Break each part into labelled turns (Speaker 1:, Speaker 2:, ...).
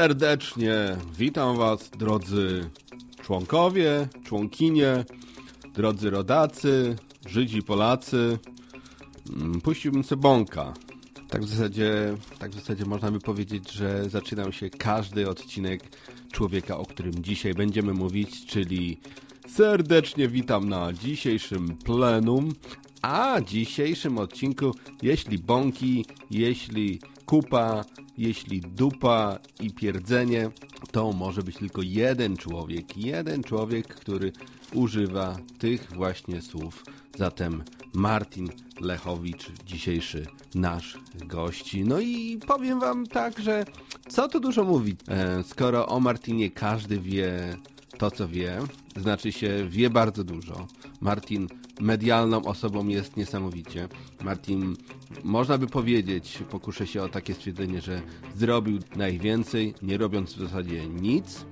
Speaker 1: Serdecznie witam Was, drodzy członkowie, członkinie, drodzy rodacy, Żydzi, Polacy. Mm, Puściłbym sobie bąka. Tak w, zasadzie, tak w zasadzie można by powiedzieć, że zaczynał się każdy odcinek człowieka, o którym dzisiaj będziemy mówić, czyli serdecznie witam na dzisiejszym plenum. A dzisiejszym odcinku, jeśli bąki, jeśli kupa, jeśli dupa i pierdzenie, to może być tylko jeden człowiek, jeden człowiek, który używa tych właśnie słów. Zatem Martin Lechowicz, dzisiejszy nasz gości. No i powiem wam tak, że co tu dużo mówić, e, skoro o Martinie każdy wie to, co wie, znaczy się wie bardzo dużo. Martin medialną osobą jest niesamowicie. Martin, można by powiedzieć, pokuszę się o takie stwierdzenie, że zrobił najwięcej, nie robiąc w zasadzie nic,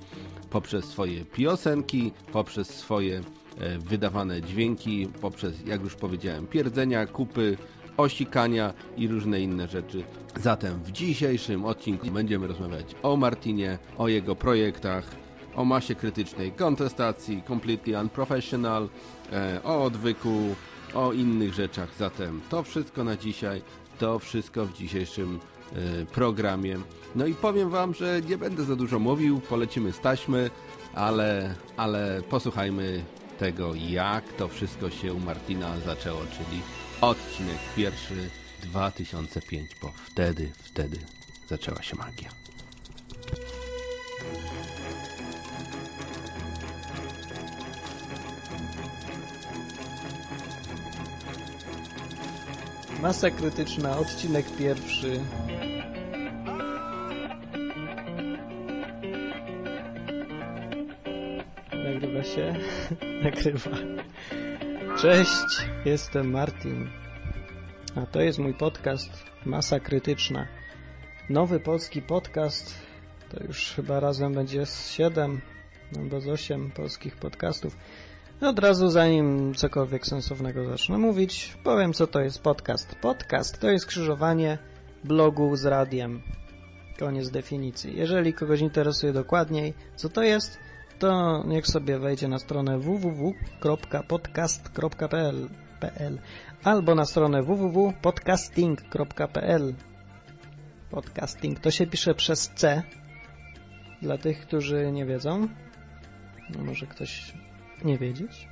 Speaker 1: poprzez swoje piosenki, poprzez swoje e, wydawane dźwięki, poprzez, jak już powiedziałem, pierdzenia, kupy, osikania i różne inne rzeczy. Zatem w dzisiejszym odcinku będziemy rozmawiać o Martinie, o jego projektach, o masie krytycznej kontestacji, completely unprofessional, e, o odwyku, o innych rzeczach. Zatem to wszystko na dzisiaj, to wszystko w dzisiejszym e, programie. No i powiem Wam, że nie będę za dużo mówił, polecimy z taśmy, ale, ale posłuchajmy tego, jak to wszystko się u Martina zaczęło, czyli odcinek pierwszy 2005, bo wtedy, wtedy zaczęła się magia.
Speaker 2: Masa krytyczna, odcinek pierwszy. Nagrywa się? Nagrywa. Cześć, jestem Martin. A to jest mój podcast Masa Krytyczna. Nowy polski podcast. To już chyba razem będzie z 7 albo z 8 polskich podcastów. Od razu zanim cokolwiek sensownego zacznę mówić, powiem co to jest podcast. Podcast to jest skrzyżowanie blogu z radiem. Koniec definicji. Jeżeli kogoś interesuje dokładniej co to jest, to niech sobie wejdzie na stronę www.podcast.pl PL, albo na stronę www.podcasting.pl Podcasting to się pisze przez C dla tych, którzy nie wiedzą. No może ktoś nie wiedzieć.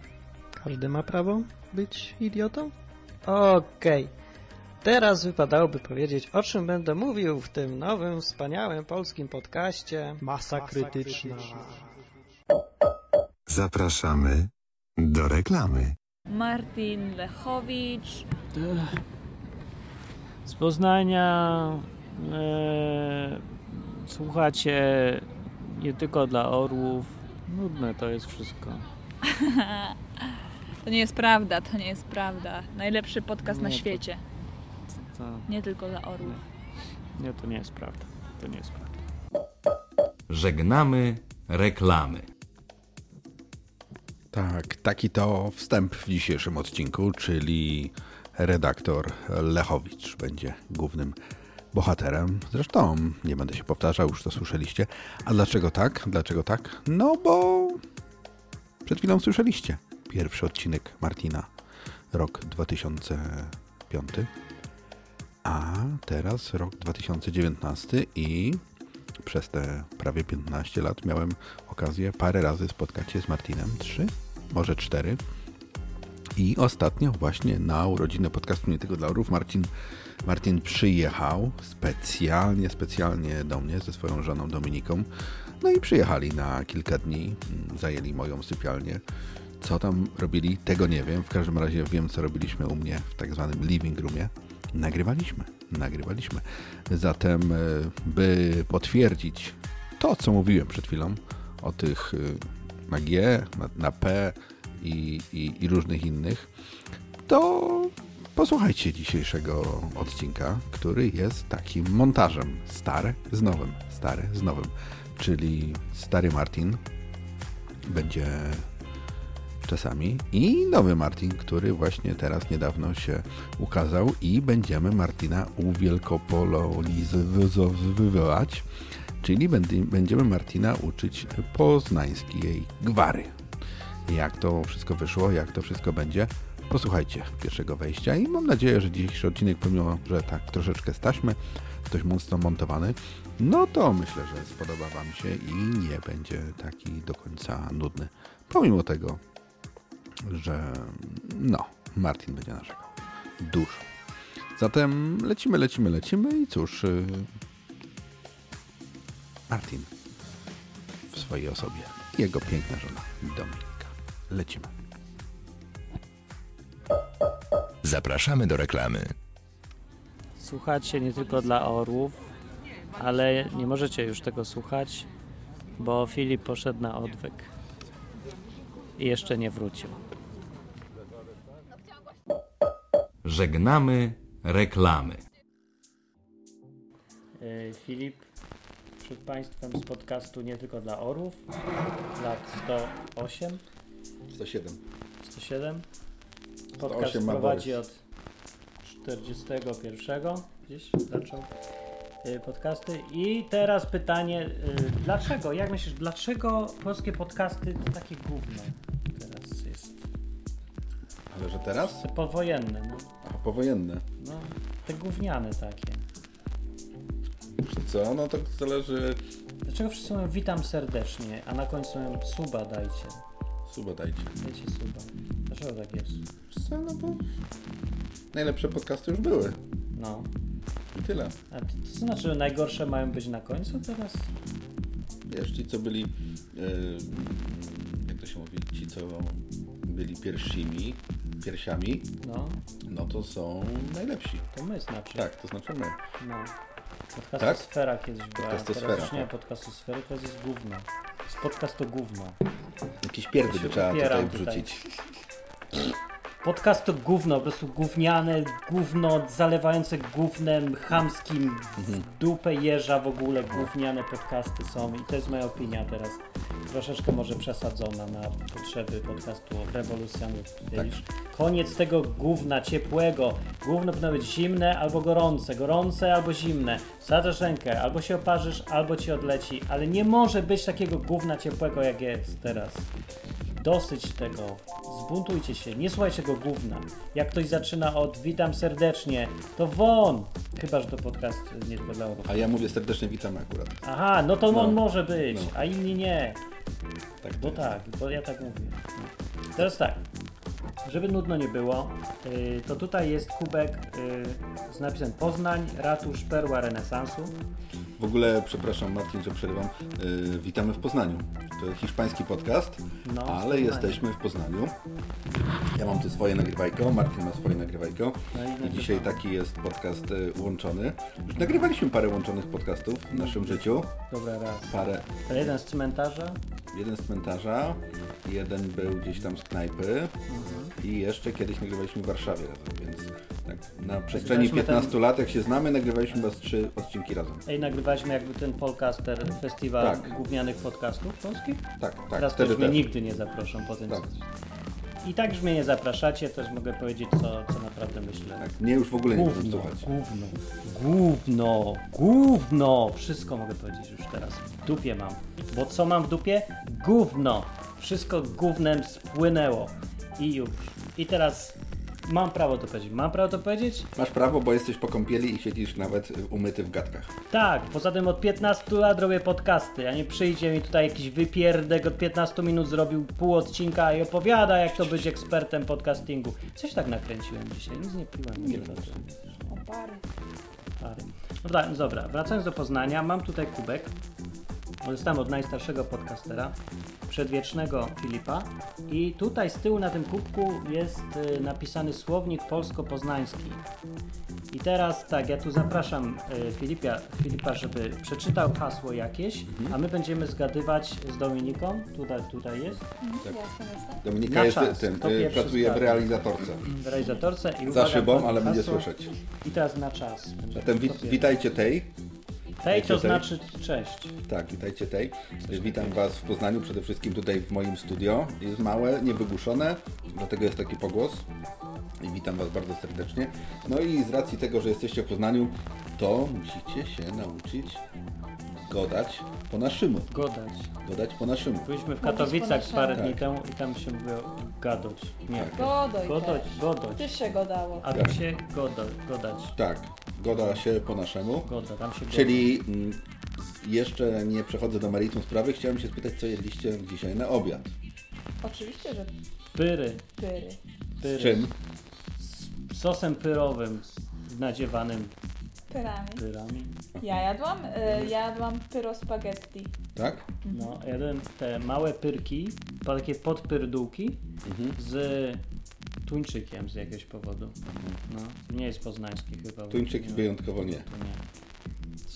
Speaker 2: Każdy ma prawo być idiotą? Okej. Okay. Teraz wypadałoby powiedzieć, o czym będę mówił w tym nowym, wspaniałym polskim podcaście Masa, Krytyczna.
Speaker 3: Zapraszamy do reklamy.
Speaker 4: Martin Lechowicz.
Speaker 2: Z Poznania e, słuchacie nie tylko dla orłów. Nudne to jest wszystko.
Speaker 4: To nie jest prawda, to nie jest prawda. Najlepszy podcast na
Speaker 2: Nie, to-
Speaker 4: świecie.
Speaker 2: To,
Speaker 4: Nie tylko dla orłów.
Speaker 2: nie, to nie jest prawda. To nie jest prawda.
Speaker 5: Żegnamy reklamy.
Speaker 1: Tak, taki to wstęp w dzisiejszym odcinku, czyli redaktor Lechowicz będzie głównym bohaterem. Zresztą nie będę się powtarzał, już to słyszeliście. A dlaczego tak? Dlaczego tak? No bo przed chwilą słyszeliście pierwszy odcinek Martina, rok 2005, a teraz rok 2019 i przez te prawie 15 lat miałem okazję parę razy spotkać się z Martinem. Trzy, może cztery. I ostatnio właśnie na urodziny podcastu Nie Tylko dla Orów Marcin, Martin przyjechał specjalnie, specjalnie do mnie ze swoją żoną Dominiką. No i przyjechali na kilka dni, mm, zajęli moją sypialnię. Co tam robili, tego nie wiem. W każdym razie wiem, co robiliśmy u mnie w tak zwanym living roomie. Nagrywaliśmy, nagrywaliśmy. Zatem, e, by potwierdzić to, co mówiłem przed chwilą o tych e, na G, na, na P i, i, i różnych innych, to posłuchajcie dzisiejszego odcinka, który jest takim montażem stare z nowym, stare z nowym. Czyli stary Martin będzie
Speaker 6: czasami i nowy Martin, który właśnie teraz niedawno się ukazał i będziemy Martina uwielkopolonizowywać, czyli będziemy Martina uczyć poznańskiej gwary. Jak to wszystko wyszło, jak to wszystko będzie, posłuchajcie pierwszego wejścia i mam nadzieję, że dzisiejszy odcinek, pomimo, że tak troszeczkę staśmy, dość mocno montowany, no to myślę, że spodoba Wam się i nie będzie taki do końca nudny. Pomimo tego, że no, Martin będzie narzekał. Dużo. Zatem lecimy, lecimy, lecimy i cóż, y, Martin w swojej osobie, jego piękna żona Dominika. Lecimy.
Speaker 3: Zapraszamy do reklamy.
Speaker 7: Słuchacie nie tylko dla orłów, ale nie możecie już tego słuchać, bo Filip poszedł na odwyk i jeszcze nie wrócił.
Speaker 8: Żegnamy reklamy.
Speaker 7: Yy, Filip przed Państwem z podcastu nie tylko dla orłów, lat 108,
Speaker 6: 107.
Speaker 7: 107. Podcast
Speaker 6: 108 ma
Speaker 7: prowadzi od 41 gdzieś zaczął y, podcasty. I teraz pytanie, y, dlaczego, jak myślisz, dlaczego polskie podcasty to takie gówno teraz jest?
Speaker 6: Ale że teraz?
Speaker 7: Te powojenne, no,
Speaker 6: A powojenne.
Speaker 7: no te gówniane takie.
Speaker 6: Co? No to zależy...
Speaker 7: Dlaczego wszyscy mówią witam serdecznie, a na końcu mówią suba dajcie,
Speaker 6: Suba dajcie.
Speaker 7: dajcie suba. Dlaczego tak jest?
Speaker 6: Co? No bo najlepsze podcasty już były.
Speaker 7: No.
Speaker 6: I tyle.
Speaker 7: A to, to znaczy, że najgorsze mają być na końcu teraz?
Speaker 6: Wiesz, ci co byli, e, jak to się mówi, ci co byli pierwszymi, piersiami,
Speaker 7: No,
Speaker 6: no to są najlepsi.
Speaker 7: to my znaczy.
Speaker 6: Tak, to znaczy my.
Speaker 7: No. Podcastosfera kiedyś była,
Speaker 6: Podcastosfera,
Speaker 7: teraz już nie ma
Speaker 6: tak.
Speaker 7: podcastosfery, teraz jest gówno. Z podcast to gówno.
Speaker 6: Jakieś pierdy trzeba tutaj
Speaker 7: tutaj. Podcast to gówno, po prostu gówniane, gówno zalewające gównem chamskim w dupę jeża w ogóle gówniane podcasty są i to jest moja opinia teraz. Troszeczkę może przesadzona na potrzeby podcastu rewolucjonów. Wiesz? Koniec tego gówna ciepłego. Gówno powinno być zimne albo gorące, gorące albo zimne. Wsadzasz rękę, albo się oparzysz, albo ci odleci, ale nie może być takiego gówna ciepłego jak jest teraz. Dosyć tego. Zbuntujcie się. Nie słuchajcie tego gówna. Jak ktoś zaczyna od witam serdecznie, to won! Chyba, że to podcast nie tylko dla.
Speaker 6: A ja mówię serdecznie witam akurat.
Speaker 7: Aha, no to
Speaker 6: No.
Speaker 7: on może być,
Speaker 6: No.
Speaker 7: a inni nie.
Speaker 6: Tak
Speaker 7: Bo
Speaker 6: jest.
Speaker 7: tak, bo ja tak mówię. No. Teraz tak, żeby nudno nie było, yy, to tutaj jest kubek yy, z napisem Poznań, ratusz, perła renesansu.
Speaker 6: W ogóle, przepraszam Marcin, że przerywam, yy, witamy w Poznaniu. To hiszpański podcast,
Speaker 7: No,
Speaker 6: ale jesteśmy w Poznaniu. Ja mam tu swoje nagrywajko, Marcin ma swoje nagrywajko
Speaker 7: No i
Speaker 6: dzisiaj taki jest podcast y, łączony. Już nagrywaliśmy parę łączonych podcastów w naszym życiu.
Speaker 7: Dobra, raz.
Speaker 6: Parę,
Speaker 7: jeden z cmentarza,
Speaker 6: jeden z cmentarza, jeden był gdzieś tam z knajpy i jeszcze kiedyś nagrywaliśmy w Warszawie razem, więc tak, na przestrzeni
Speaker 7: Nagrywaliśmy
Speaker 6: 15 lat, jak się znamy, nagrywaliśmy was trzy odcinki razem.
Speaker 7: Ej, nagrywaliśmy jakby ten Polcaster Festiwal
Speaker 6: Tak.
Speaker 7: gównianych podcastów polskich.
Speaker 6: Tak, tak,
Speaker 7: Teraz
Speaker 6: wtedy
Speaker 7: też mnie
Speaker 6: też.
Speaker 7: nigdy nie zaproszą po tym.
Speaker 6: Tak.
Speaker 7: I tak już mnie nie zapraszacie, już mogę powiedzieć, co, co naprawdę myślę.
Speaker 6: Tak, mnie już w ogóle nie
Speaker 7: Gówno,
Speaker 6: słuchać.
Speaker 7: gówno, gówno, gówno. Wszystko mogę powiedzieć już teraz. W dupie mam. Bo co mam w dupie? Gówno. Wszystko gównem spłynęło. I już. I teraz mam prawo to powiedzieć. Mam prawo to powiedzieć?
Speaker 6: Masz prawo, bo jesteś po kąpieli i siedzisz nawet umyty w gadkach.
Speaker 7: Tak, poza tym od 15 lat robię podcasty, a nie przyjdzie mi tutaj jakiś wypierdek od 15 minut zrobił pół odcinka i opowiada jak to być ekspertem podcastingu. Coś tak nakręciłem dzisiaj, nic nie piłem. Nie
Speaker 4: Opary.
Speaker 7: Pary. No tak, no dobra, wracając do Poznania, mam tutaj kubek. Dostałem od najstarszego podcastera, przedwiecznego Filipa. I tutaj z tyłu na tym kubku jest y, napisany słownik polsko-poznański. I teraz tak, ja tu zapraszam y, Filipia, Filipa, żeby przeczytał hasło jakieś, a my będziemy zgadywać z Dominiką. Tutaj, tutaj jest,
Speaker 4: Jasne, jasne.
Speaker 6: Dominika
Speaker 7: Na
Speaker 6: jest
Speaker 7: czas.
Speaker 6: tym, pracuje w realizatorce.
Speaker 7: w realizatorce. I
Speaker 6: Za
Speaker 7: uwaga,
Speaker 6: szybą, ale będzie
Speaker 7: hasło.
Speaker 6: słyszeć.
Speaker 7: I teraz na czas. Będzie
Speaker 6: Zatem wit, witajcie tej.
Speaker 7: Tej to znaczy cześć.
Speaker 6: Tak, witajcie tej. Witam Was w Poznaniu, przede wszystkim tutaj w moim studio. Jest małe, niewygłuszone, dlatego jest taki pogłos. I witam Was bardzo serdecznie. No i z racji tego, że jesteście w Poznaniu, to musicie się nauczyć godać po naszemu.
Speaker 7: Godać.
Speaker 6: Godać po naszemu.
Speaker 7: Byliśmy w Katowicach
Speaker 4: po
Speaker 7: parę
Speaker 6: naszemu.
Speaker 7: dni temu i tam się mówiło gadać. Nie.
Speaker 6: Tak.
Speaker 4: Godoj
Speaker 7: Godać,
Speaker 4: też.
Speaker 7: godać.
Speaker 4: Ty się godało.
Speaker 7: A tu się goda, godać.
Speaker 6: Tak, goda się po naszemu.
Speaker 7: Goda, tam się goda.
Speaker 6: Czyli mm, jeszcze nie przechodzę do meritum sprawy, chciałem się spytać, co jedliście dzisiaj na obiad.
Speaker 4: Oczywiście, że
Speaker 7: Pyry.
Speaker 4: pyry.
Speaker 7: pyry.
Speaker 6: Z czym?
Speaker 7: Z sosem pyrowym nadziewanym
Speaker 4: Pyrami.
Speaker 7: pyrami.
Speaker 4: Ja jadłam, y, jadłam pyro spaghetti.
Speaker 6: Tak?
Speaker 7: No, jadłem te małe pyrki, po- takie podpyrdółki
Speaker 6: Mhm.
Speaker 7: z tuńczykiem z jakiegoś powodu. No, nie jest poznański chyba.
Speaker 6: Tuńczyk
Speaker 7: nie,
Speaker 6: wyjątkowo nie.
Speaker 7: To nie.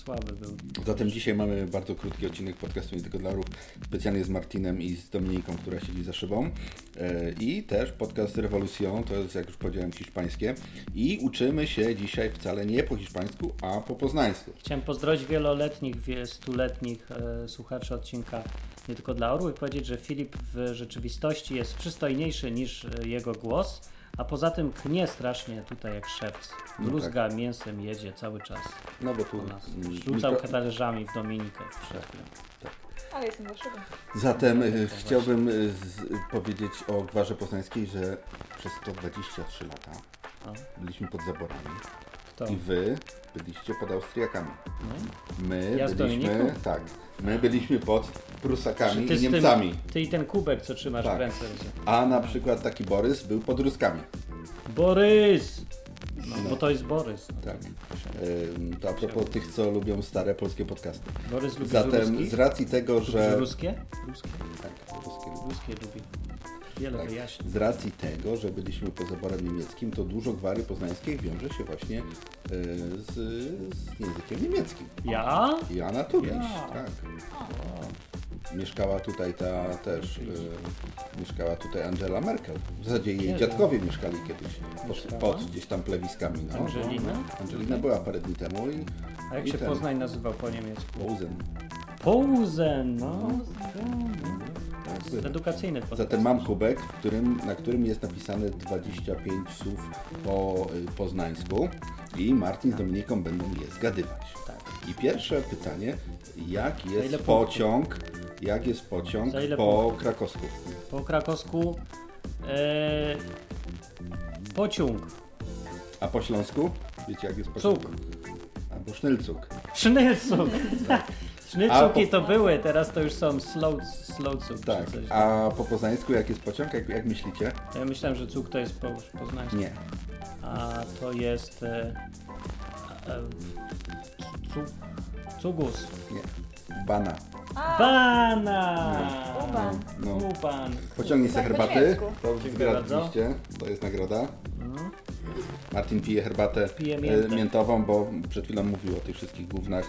Speaker 7: Słaby był.
Speaker 6: Zatem dzisiaj mamy bardzo krótki odcinek podcastu Nie tylko dla orłów, specjalnie z Martinem i z Dominiką, która siedzi za szybą. E, I też podcast Revolution, to jest jak już powiedziałem hiszpańskie. I uczymy się dzisiaj wcale nie po hiszpańsku, a po poznańsku.
Speaker 7: Chciałem pozdrowić wieloletnich, wie- stuletnich e, słuchaczy odcinka nie tylko dla orłów i powiedzieć, że Filip w rzeczywistości jest przystojniejszy niż e, jego głos, a poza tym knie strasznie tutaj jak szewc.
Speaker 6: No
Speaker 7: Bluzga mięsem jedzie cały czas
Speaker 6: No bo tu
Speaker 7: u nas. Rzucał
Speaker 6: mikro-
Speaker 7: talerzami w Dominikę przed chwilą.
Speaker 4: Ale jestem.
Speaker 6: Zatem e, chciałbym e, z, powiedzieć o gwarze poznańskiej, że przez 123 lata
Speaker 7: O.
Speaker 6: byliśmy pod zaborami? I wy byliście pod Austriakami.
Speaker 7: No.
Speaker 6: My
Speaker 7: Ja
Speaker 6: byliśmy, tak, my byliśmy pod Prusakami i
Speaker 7: z tym-
Speaker 6: Niemcami.
Speaker 7: Ty i ten kubek, co trzymasz
Speaker 6: Tak.
Speaker 7: w ręce.
Speaker 6: A na przykład taki Borys był pod Ruskami.
Speaker 7: Borys! No, bo to jest Borys. No,
Speaker 6: Tak. To a propos tych, co lubią stare polskie podcasty.
Speaker 7: Borys lubi
Speaker 6: Zatem z racji tego, że...
Speaker 7: Ruskie? Ruskie.
Speaker 6: Tak, ruskie.
Speaker 7: Ruskie lubi. Wiele
Speaker 6: Tak.
Speaker 7: wyjaśni.
Speaker 6: Z racji tego, że byliśmy pod zaborem niemieckim, to dużo gwary poznańskiej wiąże się właśnie y, z, z językiem niemieckim.
Speaker 7: Ja?
Speaker 6: Jana Tugiś,
Speaker 7: Ja.
Speaker 6: tak. Mieszkała tutaj ta też, y, mieszkała tutaj Angela Merkel. W zasadzie jej
Speaker 7: Kiedy?
Speaker 6: dziadkowie mieszkali kiedyś pod, pod gdzieś tam plewiskami. No.
Speaker 7: Angelina?
Speaker 6: Angelina była parę dni temu i
Speaker 7: A jak
Speaker 6: I
Speaker 7: się
Speaker 6: ten.
Speaker 7: Poznań nazywał po niemiecku?
Speaker 6: Posen.
Speaker 7: Połzen, no.
Speaker 6: Tak,
Speaker 7: Z edukacyjnych podcast.
Speaker 6: Zatem mam kubek, w którym, na którym jest napisane 25 słów po y, poznańsku i Martin z Dominiką będą je zgadywać.
Speaker 7: Tak.
Speaker 6: I pierwsze pytanie, jak jest pociąg, jak jest pociąg po
Speaker 7: punktów?
Speaker 6: krakowsku?
Speaker 7: Po krakowsku e, pociąg,
Speaker 6: A po śląsku? Wiecie jak jest pociąg?
Speaker 7: cuk,
Speaker 6: Albo sznylcuk.
Speaker 7: sznylcuk. Sznylcuki
Speaker 6: A po-
Speaker 7: to były, teraz to już są slow, slow cuk
Speaker 6: Tak.
Speaker 7: coś.
Speaker 6: A po poznańsku jak jest pociąg? Jak, jak myślicie?
Speaker 7: Ja myślałem, że cuk to jest po, poznańsku.
Speaker 6: Nie.
Speaker 7: A to jest e, e, cu, cugus.
Speaker 6: Nie. Bana.
Speaker 4: A,
Speaker 7: Bana!
Speaker 4: Uban.
Speaker 6: No.
Speaker 7: Uban.
Speaker 6: Pociągnij sobie
Speaker 4: Tak
Speaker 6: herbaty. To
Speaker 7: Dziękuję bardzo.
Speaker 6: zgadliście. To jest nagroda. Martin pije herbatę
Speaker 7: Pije
Speaker 6: e,
Speaker 7: miętę.
Speaker 6: miętową, bo przed chwilą mówił o tych wszystkich gównach.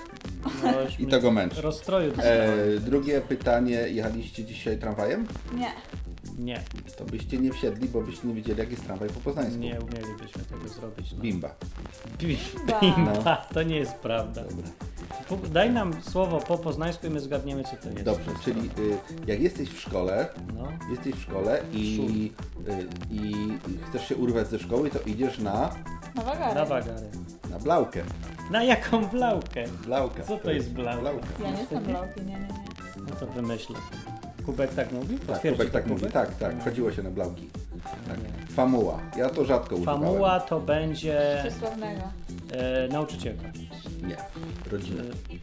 Speaker 7: No,
Speaker 6: I
Speaker 7: mi
Speaker 6: to go męczy.
Speaker 7: Rozstroju dostałem.
Speaker 6: E, drugie pytanie. Jechaliście dzisiaj tramwajem?
Speaker 4: nie.
Speaker 7: Nie,
Speaker 6: To byście nie wsiedli, bo byście nie wiedzieli jak jest tramwaj po poznańsku.
Speaker 7: nie umielibyśmy tego zrobić. No.
Speaker 6: Bimba.
Speaker 4: Ba.
Speaker 7: Bimba, to nie jest prawda.
Speaker 6: Dobra.
Speaker 7: Po- Daj nam słowo po poznańsku i my zgadniemy, co to jest.
Speaker 6: Dobrze, czyli y, jak jesteś w szkole,
Speaker 7: No,
Speaker 6: jesteś w szkole i, y, i chcesz się urwać ze szkoły, to idziesz na,
Speaker 4: Nowa gara.
Speaker 7: na wagary.
Speaker 6: na blaukę.
Speaker 7: Na jaką blaukę?
Speaker 6: Blauka.
Speaker 7: Co to jest blauka?
Speaker 4: Ja nie znam blauki, nie, nie, nie.
Speaker 7: No to wymyślę. Kubek tak mówi?
Speaker 6: Tak,
Speaker 7: Potwierdzi
Speaker 6: Kubek tak mówi.
Speaker 7: Kubek?
Speaker 6: Tak, tak. Chodziło się na blauki. Tak. Famuła. Ja to rzadko używałem.
Speaker 7: Famuła to będzie
Speaker 4: Przysłownego.
Speaker 7: e, nauczycielka.
Speaker 6: Nie. Rodzina.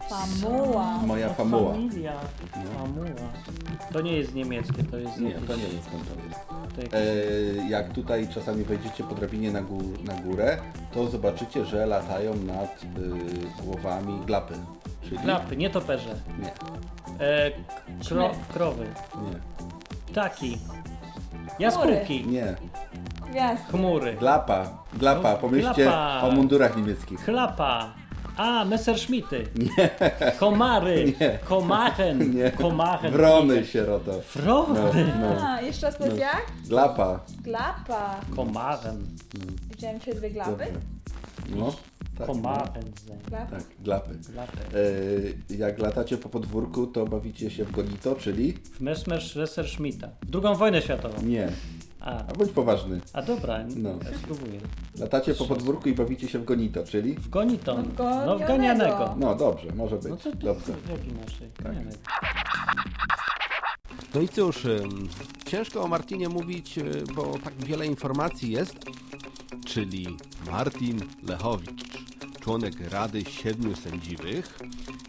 Speaker 4: Famuła.
Speaker 6: Moja
Speaker 7: To
Speaker 6: famuła.
Speaker 7: Familia. Famuła. To nie jest niemieckie, to jest
Speaker 6: Nie,
Speaker 7: jakieś...
Speaker 6: to nie wiem skąd to jest. E, jak tutaj czasami wejdziecie po drabinie na, gór, na górę, to zobaczycie, że latają nad y, głowami glapy. Czyli...
Speaker 7: Klapy, nie toperze.
Speaker 6: Nie,
Speaker 7: E, kro, krowy.
Speaker 6: nie,
Speaker 7: Ptaki. Jaskółki.
Speaker 6: nie.
Speaker 4: Gwiazd.
Speaker 7: Chmury.
Speaker 6: Glapa, glapa.
Speaker 7: No,
Speaker 6: Pomyślcie
Speaker 7: glapa.
Speaker 6: o mundurach niemieckich.
Speaker 7: Chlapa. A, Messerschmitty. Nie. Komary.
Speaker 6: Nie.
Speaker 7: Komachen.
Speaker 6: Nie.
Speaker 7: Komachen.
Speaker 6: Wrony, sieroto.
Speaker 7: Wrony.
Speaker 6: No, no.
Speaker 4: A, jeszcze raz powiedz jak?
Speaker 6: Glapa.
Speaker 4: Glapa.
Speaker 7: Komachen.
Speaker 4: Widziałem się dwie glapy.
Speaker 6: No, Tak.
Speaker 4: Klap?
Speaker 6: Tak, glapy.
Speaker 7: Lapę.
Speaker 6: E, jak latacie po podwórku, to bawicie się w gonito, czyli?
Speaker 7: W Messerschmitta. W drugą wojnę światową.
Speaker 6: Nie.
Speaker 7: A,
Speaker 6: A bądź poważny.
Speaker 7: a dobra,
Speaker 6: No.
Speaker 7: ja spróbuję.
Speaker 6: Latacie po podwórku i bawicie się w gonito, czyli?
Speaker 7: W Goniton.
Speaker 4: No, w
Speaker 7: No w
Speaker 4: ganianego.
Speaker 6: No dobrze, może być.
Speaker 7: No to, to
Speaker 6: Dobrze.
Speaker 7: inaczej? Ganianego.
Speaker 1: No i cóż, ciężko o Martinie mówić, y, bo tak wiele informacji jest, czyli Martin Lechowicz, członek Rady Siedmiu Sędziwych,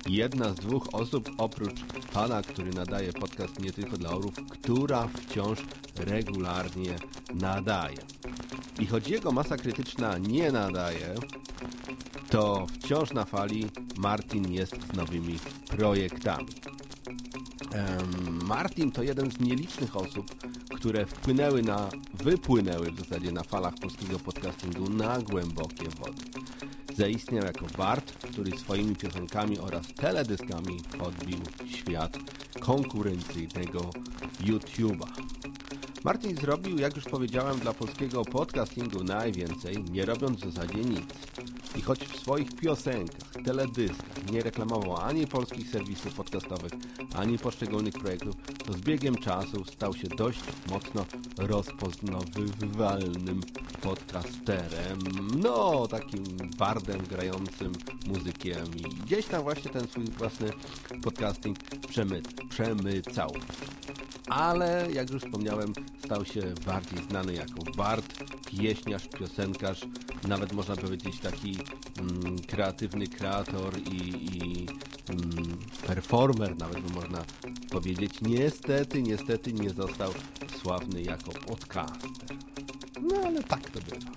Speaker 1: jedna z dwóch osób oprócz pana, który nadaje podcast nie tylko dla orów, która wciąż regularnie nadaje. I choć jego masa krytyczna nie nadaje, to wciąż na fali Martin jest z nowymi projektami. Martin to jeden z nielicznych osób, które wpłynęły na, wypłynęły w zasadzie na falach polskiego podcastingu na głębokie wody. Zaistniał jako Bart, który swoimi piosenkami oraz teledyskami podbił świat konkurencyjnego YouTube'a. Martin zrobił, jak już powiedziałem, dla polskiego podcastingu najwięcej, nie robiąc w zasadzie nic. I choć w swoich piosenkach, teledyskach nie reklamował ani polskich serwisów podcastowych, ani poszczególnych projektów, to z biegiem czasu stał się dość mocno rozpoznawalnym podcasterem. No, takim bardem grającym muzykiem i gdzieś tam właśnie ten swój własny podcasting przemy przemycał ale jak już wspomniałem, stał się bardziej znany jako bard, pieśniarz, piosenkarz, nawet można powiedzieć taki mm, kreatywny kreator i, i mm, performer, nawet by można powiedzieć. Niestety, niestety nie został sławny jako podcaster. No ale tak to bywa.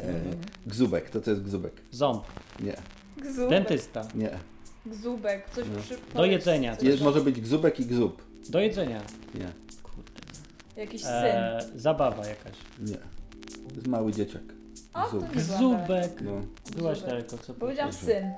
Speaker 6: E, gzubek, to co jest gzubek?
Speaker 7: Ząb.
Speaker 6: Nie,
Speaker 4: Gzubek.
Speaker 7: Dentysta.
Speaker 6: nie.
Speaker 4: Gzubek. Coś przy...
Speaker 7: Do jedzenia.
Speaker 4: Coś-
Speaker 6: Jest, może być gzubek i gzub.
Speaker 7: Do jedzenia.
Speaker 6: Nie,
Speaker 4: Jakiś syn.
Speaker 7: E, zabawa jakaś.
Speaker 6: nie. To jest mały dzieciak.
Speaker 4: O, to
Speaker 6: Gzub.
Speaker 4: nie byłam
Speaker 7: Zubek.
Speaker 6: No,
Speaker 7: Byłaś
Speaker 4: Zubek.
Speaker 7: daleko, co
Speaker 4: Powiedziałam syn.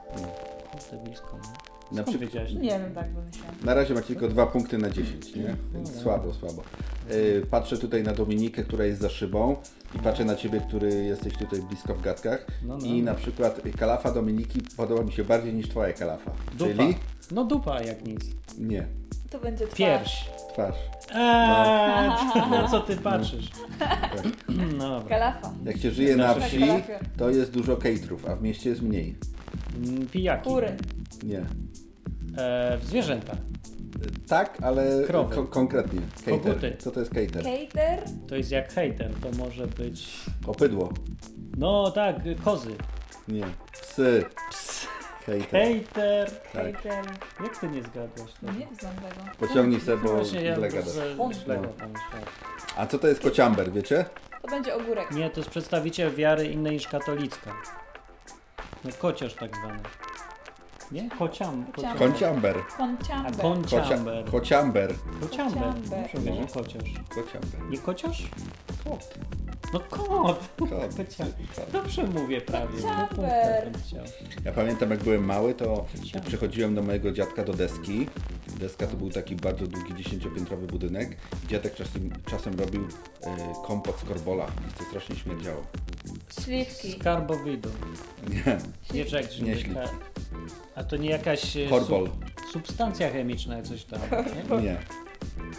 Speaker 7: Kurde, blisko, no.
Speaker 6: Na,
Speaker 7: Skąd
Speaker 6: przy...
Speaker 7: wiedziałeś?
Speaker 4: Nie wiem, tak wymyślałam.
Speaker 6: na razie macie tylko dwa punkty na 10, nie? Więc słabo, słabo. E, patrzę tutaj na Dominikę, która jest za szybą i patrzę na ciebie, który jesteś tutaj blisko w gadkach.
Speaker 7: No, no.
Speaker 6: I na przykład kalafa Dominiki podoba mi się bardziej niż twoja kalafa.
Speaker 7: Dupa.
Speaker 6: Czyli?
Speaker 7: No dupa jak nic.
Speaker 6: Nie,
Speaker 4: To będzie twarz.
Speaker 7: Pierś.
Speaker 6: twarz.
Speaker 7: Eee, na co ty patrzysz?
Speaker 6: Tak.
Speaker 7: No dobra.
Speaker 4: Kalafa.
Speaker 6: Jak się żyje na wsi, to jest dużo kejtrów, a w mieście jest mniej.
Speaker 7: Mm, Pijaki.
Speaker 4: Kury.
Speaker 6: Nie.
Speaker 7: E, zwierzęta.
Speaker 6: Tak, ale
Speaker 7: Krowy.
Speaker 6: ko- konkretnie.
Speaker 7: Koguty.
Speaker 6: Cater. Co to jest cater?
Speaker 4: Cater.
Speaker 7: To jest jak hejter. To może być...
Speaker 6: Opydło.
Speaker 7: No tak, kozy.
Speaker 6: Nie. Psy.
Speaker 7: Ps.
Speaker 6: Cater.
Speaker 7: Hejter.
Speaker 6: Tak.
Speaker 4: Cater.
Speaker 7: Jak ty nie zgadłaś tego?
Speaker 4: Nie znam tego.
Speaker 6: Pociągnij se, bo
Speaker 7: Właśnie ja
Speaker 6: źle gadasz.
Speaker 7: z- źle gadam, świat.
Speaker 6: A co to jest kociamber, wiecie?
Speaker 4: To będzie ogórek.
Speaker 7: Nie, to jest przedstawiciel wiary innej niż katolicka. No kociarz tak zwany. Nie? Kociam.
Speaker 6: Kociamber.
Speaker 7: Kociamber.
Speaker 4: Kociamber.
Speaker 6: No.
Speaker 7: być kociarz.
Speaker 6: Kociamber.
Speaker 7: Nie kociarz?
Speaker 6: Kot.
Speaker 7: No kot.
Speaker 6: Kot.
Speaker 7: Dobrze mówię prawie.
Speaker 4: Kociamber.
Speaker 6: Ja pamiętam jak byłem mały, to
Speaker 7: Kociamber.
Speaker 6: przychodziłem do mojego dziadka do deski. Deska to był taki bardzo długi, dziesięciopiętrowy budynek. Dziadek czasem, czasem robił e, kompot z korbola i to strasznie śmierdziało.
Speaker 4: Śliwki.
Speaker 7: Skarbowidu.
Speaker 6: Nie,
Speaker 7: Nie
Speaker 6: Nie śliwki.
Speaker 7: A to nie jakaś e,
Speaker 6: korbol.
Speaker 7: Sub, substancja chemiczna, coś tam. Nie?
Speaker 6: Nie,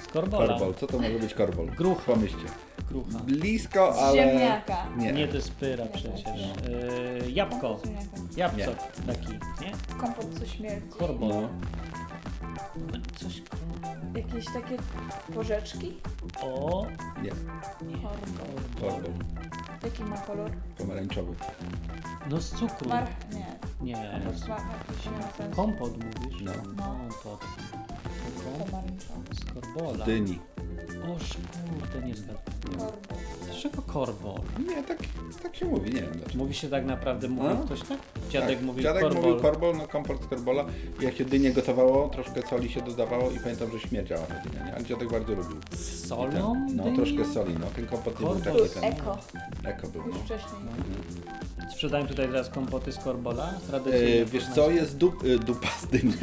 Speaker 7: Skorbola.
Speaker 6: korbol. Co to może być korbol?
Speaker 7: Gruch.
Speaker 6: Pomyślcie.
Speaker 7: Grucha.
Speaker 6: Blisko, ale...
Speaker 4: Ziemniaka.
Speaker 6: Nie.
Speaker 7: Nie, to jest pyra przecież. E, jabłko.
Speaker 4: Ziemniaka.
Speaker 7: Jabłco taki, nie?
Speaker 4: Kompot co śmierdzi.
Speaker 7: Korbol.
Speaker 6: No.
Speaker 7: Coś
Speaker 4: Jakieś takie porzeczki.
Speaker 7: o
Speaker 6: Nie,
Speaker 4: Korbol.
Speaker 6: korbol.
Speaker 4: Jaki ma kolor?
Speaker 6: Pomarańczowy.
Speaker 7: no z cukru.
Speaker 4: Mar... Nie.
Speaker 7: Nie.
Speaker 4: Sensu.
Speaker 7: Kompot mówisz?
Speaker 6: No.
Speaker 7: Kompot.
Speaker 4: Pomarańczowy.
Speaker 7: Z korbola.
Speaker 6: Dyni.
Speaker 7: O kurde, nie zgadzam.
Speaker 4: Korbol.
Speaker 7: Dlaczego korbol?
Speaker 6: Nie, tak, tak się mówi, nie wiem dlaczego.
Speaker 7: Mówi się tak naprawdę, mówił
Speaker 6: A?
Speaker 7: ktoś tak? Dziadek
Speaker 6: tak,
Speaker 7: mówił
Speaker 6: dziadek
Speaker 7: korbol.
Speaker 6: mówił korbol, no kompot z korbola. Jak się dynię gotowało, troszkę soli się dodawało i pamiętam, że śmierdziała ta dynia, nie? Ale dziadek bardzo lubił.
Speaker 7: Z solą?
Speaker 6: ten, no,
Speaker 7: dyni?
Speaker 6: troszkę soli, no. Ten kompot nie był taki ten.
Speaker 4: eko.
Speaker 6: Eko był,
Speaker 4: Już
Speaker 6: no.
Speaker 4: wcześniej.
Speaker 7: Sprzedają tutaj teraz kompoty z korbola? Tradycyjnie.
Speaker 6: E, wiesz co, jest dup, e, dupa z dyni.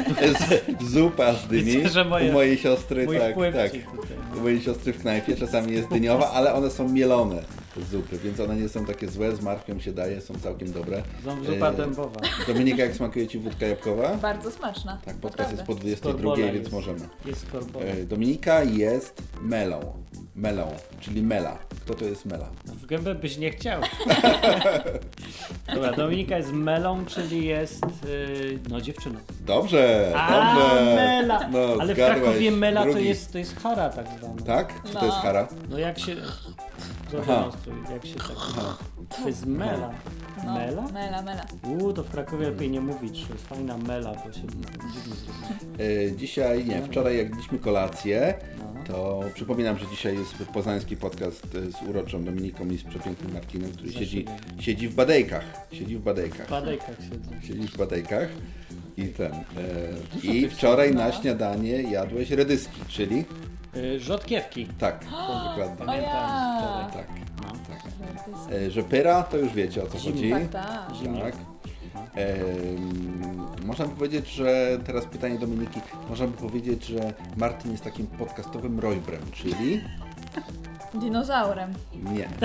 Speaker 6: Zupa z dyni.
Speaker 7: Widzę, że moje-
Speaker 6: U mojej siostry,
Speaker 7: Mój
Speaker 6: tak, tak.
Speaker 7: tutaj.
Speaker 6: U mojej siostry w knajpie czasami jest dyniowa, ale one są mielone. zupy, więc one nie są takie złe, z marchwią się daje, są całkiem dobre.
Speaker 7: Ząb zupa
Speaker 6: E,
Speaker 7: dębowa.
Speaker 6: Dominika, jak smakuje Ci wódka jabłkowa?
Speaker 4: Bardzo smaczna.
Speaker 6: Tak, podcast
Speaker 4: naprawdę.
Speaker 6: jest po 22,
Speaker 7: Skorbola
Speaker 6: więc
Speaker 7: jest.
Speaker 6: możemy.
Speaker 7: Jest.
Speaker 6: E, Dominika jest melą. Melą, czyli mela. Kto to jest mela?
Speaker 7: W gębę byś nie chciał. Dobra, Dominika jest melą, czyli jest yy, no dziewczyną.
Speaker 6: Dobrze,
Speaker 7: A,
Speaker 6: dobrze.
Speaker 7: mela!
Speaker 6: No,
Speaker 7: Ale w
Speaker 6: zgadłeś.
Speaker 7: Krakowie mela to
Speaker 6: Drugi.
Speaker 7: jest, to jest chara tak zwana.
Speaker 6: Tak? Czy to
Speaker 4: No.
Speaker 6: jest hara?
Speaker 7: No jak się... Zademonstruj, jak się tak... To jest mela.
Speaker 4: No,
Speaker 7: Mela?
Speaker 4: Mela, mela.
Speaker 7: Uuu, to w Krakowie lepiej nie mówić, że jest fajna mela, bo się dziwnie zrobi.
Speaker 6: E, dzisiaj, nie, wczoraj jak jedliśmy kolację,
Speaker 7: No.
Speaker 6: To przypominam, że dzisiaj jest poznański podcast e, z uroczą Dominiką i z przepięknym Martinem, który siedzi, siedzi w badejkach. Siedzi w badejkach.
Speaker 7: W badejkach.
Speaker 6: Siedzisz w badejkach. I ten. E, I wczoraj na śniadanie jadłeś redyski, czyli?
Speaker 7: Yy, rzodkiewki.
Speaker 6: Tak, dokładnie.
Speaker 4: Ja!
Speaker 6: Tak,
Speaker 7: No.
Speaker 6: tak. E, że pyra, to już wiecie o co chodzi.
Speaker 4: Tak, tak.
Speaker 6: Można by powiedzieć, że teraz pytanie Dominiki, można by powiedzieć, że Martin jest takim podcastowym rojbrem, czyli
Speaker 4: Dinozaurem.
Speaker 6: nie.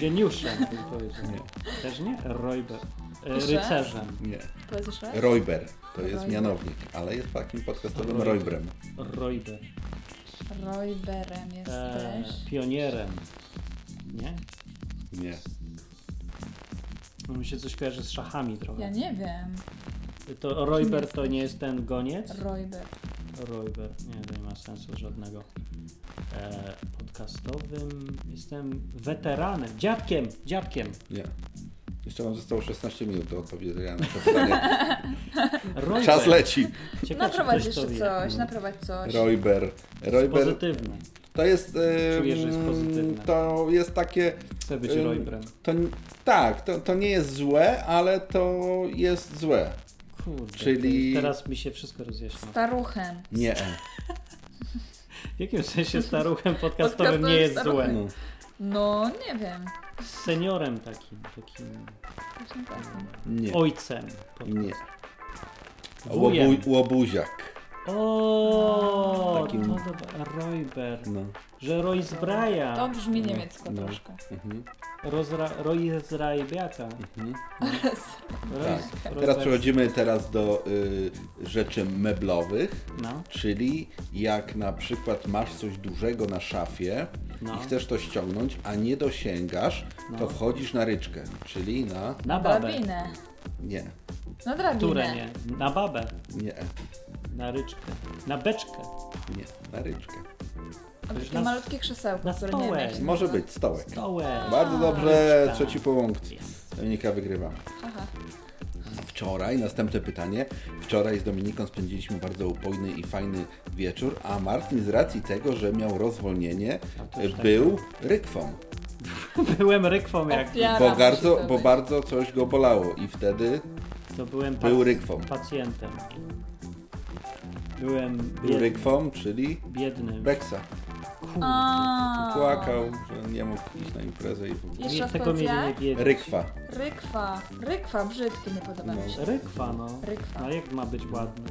Speaker 7: Geniuszem, bym powiedział. Też nie? Rojber. E, rycerzem.
Speaker 6: Nie. Rojber to jest
Speaker 4: Rojber.
Speaker 6: mianownik, ale jest takim podcastowym rojbrem.
Speaker 7: Rojber.
Speaker 4: Royberem
Speaker 7: E,
Speaker 4: jesteś.
Speaker 7: pionierem. Nie?
Speaker 6: Nie.
Speaker 7: No mi się coś kojarzy z szachami trochę.
Speaker 4: Ja nie wiem.
Speaker 7: To Rojber to nie jest ten goniec?
Speaker 4: Royber.
Speaker 7: Rojber. Nie, to nie ma sensu żadnego. E, podcastowym jestem weteranem. Dziadkiem! Dziadkiem!
Speaker 6: Nie. Jeszcze mam zostało 16 minut do odpowiedzenia na to pytanie. Czas leci.
Speaker 7: Ciekawe,
Speaker 4: Naprowadź jeszcze coś, naprowadź coś.
Speaker 6: Rojber. Rojber
Speaker 7: Pozytywny.
Speaker 6: To jest.
Speaker 7: że jest pozytywne.
Speaker 6: To jest takie.
Speaker 7: Chcę być Rojbrem.
Speaker 6: To, tak, to, to nie jest złe, ale to jest złe.
Speaker 7: Kurde,
Speaker 6: czyli-
Speaker 7: Teraz mi się wszystko rozjaśniło.
Speaker 4: Staruchem.
Speaker 6: Nie.
Speaker 7: W jakim sensie staruchem podcastowym
Speaker 4: Podcastowym
Speaker 7: nie jest
Speaker 4: staruchem.
Speaker 7: złe?
Speaker 6: No.
Speaker 4: No, nie wiem.
Speaker 7: Seniorem takim, takim
Speaker 4: Właśnie tak.
Speaker 6: Nie.
Speaker 7: ojcem.
Speaker 6: Nie.
Speaker 7: Wujem.
Speaker 6: Łobu, łobuziak.
Speaker 7: O,
Speaker 6: Takim-
Speaker 7: to dobra. Rojber.
Speaker 6: No.
Speaker 7: Że Royzbraja.
Speaker 4: To brzmi niemiecko
Speaker 6: No.
Speaker 4: troszkę.
Speaker 6: Mhm.
Speaker 7: Rozra... Royzrajbiaka.
Speaker 6: Mhm.
Speaker 7: Royz...
Speaker 6: Tak. Teraz przechodzimy teraz do y, rzeczy meblowych,
Speaker 7: No,
Speaker 6: czyli jak na przykład masz coś dużego na szafie
Speaker 7: No.
Speaker 6: i chcesz to ściągnąć, a nie dosięgasz, to
Speaker 7: No.
Speaker 6: wchodzisz na ryczkę, czyli na...
Speaker 7: na babę.
Speaker 4: Drabinę.
Speaker 6: Nie,
Speaker 4: Na drabinę.
Speaker 7: Które nie? Na babę.
Speaker 6: nie,
Speaker 7: Na ryczkę. Na beczkę.
Speaker 6: nie, na ryczkę.
Speaker 7: Już
Speaker 4: takie
Speaker 7: na-
Speaker 4: malutkie krzesełko,
Speaker 7: na
Speaker 4: które nie wiem
Speaker 7: stołek.
Speaker 6: Może być, stołek.
Speaker 7: Stołek.
Speaker 6: Bardzo dobrze,
Speaker 7: ryczka.
Speaker 6: trzeci punkt.
Speaker 7: Yes.
Speaker 6: Dominika wygrywa.
Speaker 4: Aha.
Speaker 6: Wczoraj, następne pytanie. Wczoraj z Dominiką spędziliśmy bardzo upojny i fajny wieczór, a Martin z racji tego, że miał rozwolnienie,
Speaker 7: już tak.
Speaker 6: był rykwą.
Speaker 7: Byłem rykwą jak...
Speaker 6: Bo bardzo, bo bardzo coś go bolało i wtedy
Speaker 7: To byłem
Speaker 6: Był rykwą.
Speaker 7: pacjentem. Byłem
Speaker 6: był
Speaker 7: biedny,
Speaker 6: rykwą, czyli
Speaker 7: biednym.
Speaker 6: Beksa.
Speaker 7: Kurde.
Speaker 6: Płakał, że nie mógł iść na imprezę i w ogóle.
Speaker 4: Jeszcze raz
Speaker 7: tego mnie nie.
Speaker 6: Rykwa.
Speaker 4: Rykwa. Rykwa, brzydkie, nie podoba mi się.
Speaker 7: Rykwa, no.
Speaker 4: Rykwa.
Speaker 7: A jak ma być ładny?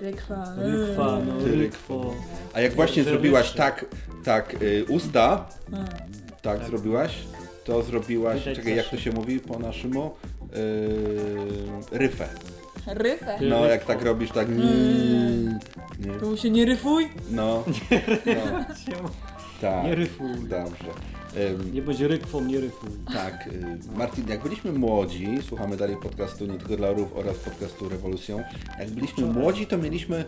Speaker 4: Rykwa.
Speaker 7: Rykwa, no,
Speaker 6: Ty
Speaker 7: rykwo.
Speaker 6: A jak właśnie zrobiłaś tak, tak, y, usta,
Speaker 4: Mm.
Speaker 6: tak,
Speaker 7: Tak.
Speaker 6: zrobiłaś, to zrobiłaś,
Speaker 7: Widać
Speaker 6: czekaj, jak to się mówi po naszemu? Yy, ryfę.
Speaker 4: Ryfę.
Speaker 6: No, jak tak robisz, tak.
Speaker 4: Mm.
Speaker 6: Nie.
Speaker 4: Tu się nie ryfuj.
Speaker 6: No, no, tak.
Speaker 7: Nie ryfuj.
Speaker 6: Dobrze.
Speaker 7: Nie bądź rykwą, nie ryfuj.
Speaker 6: Tak, y, Martin, jak byliśmy młodzi, słuchamy dalej podcastu nie tylko dla orów oraz podcastu Rewolucją. Jak byliśmy
Speaker 7: Wczoraj.
Speaker 6: młodzi, to mieliśmy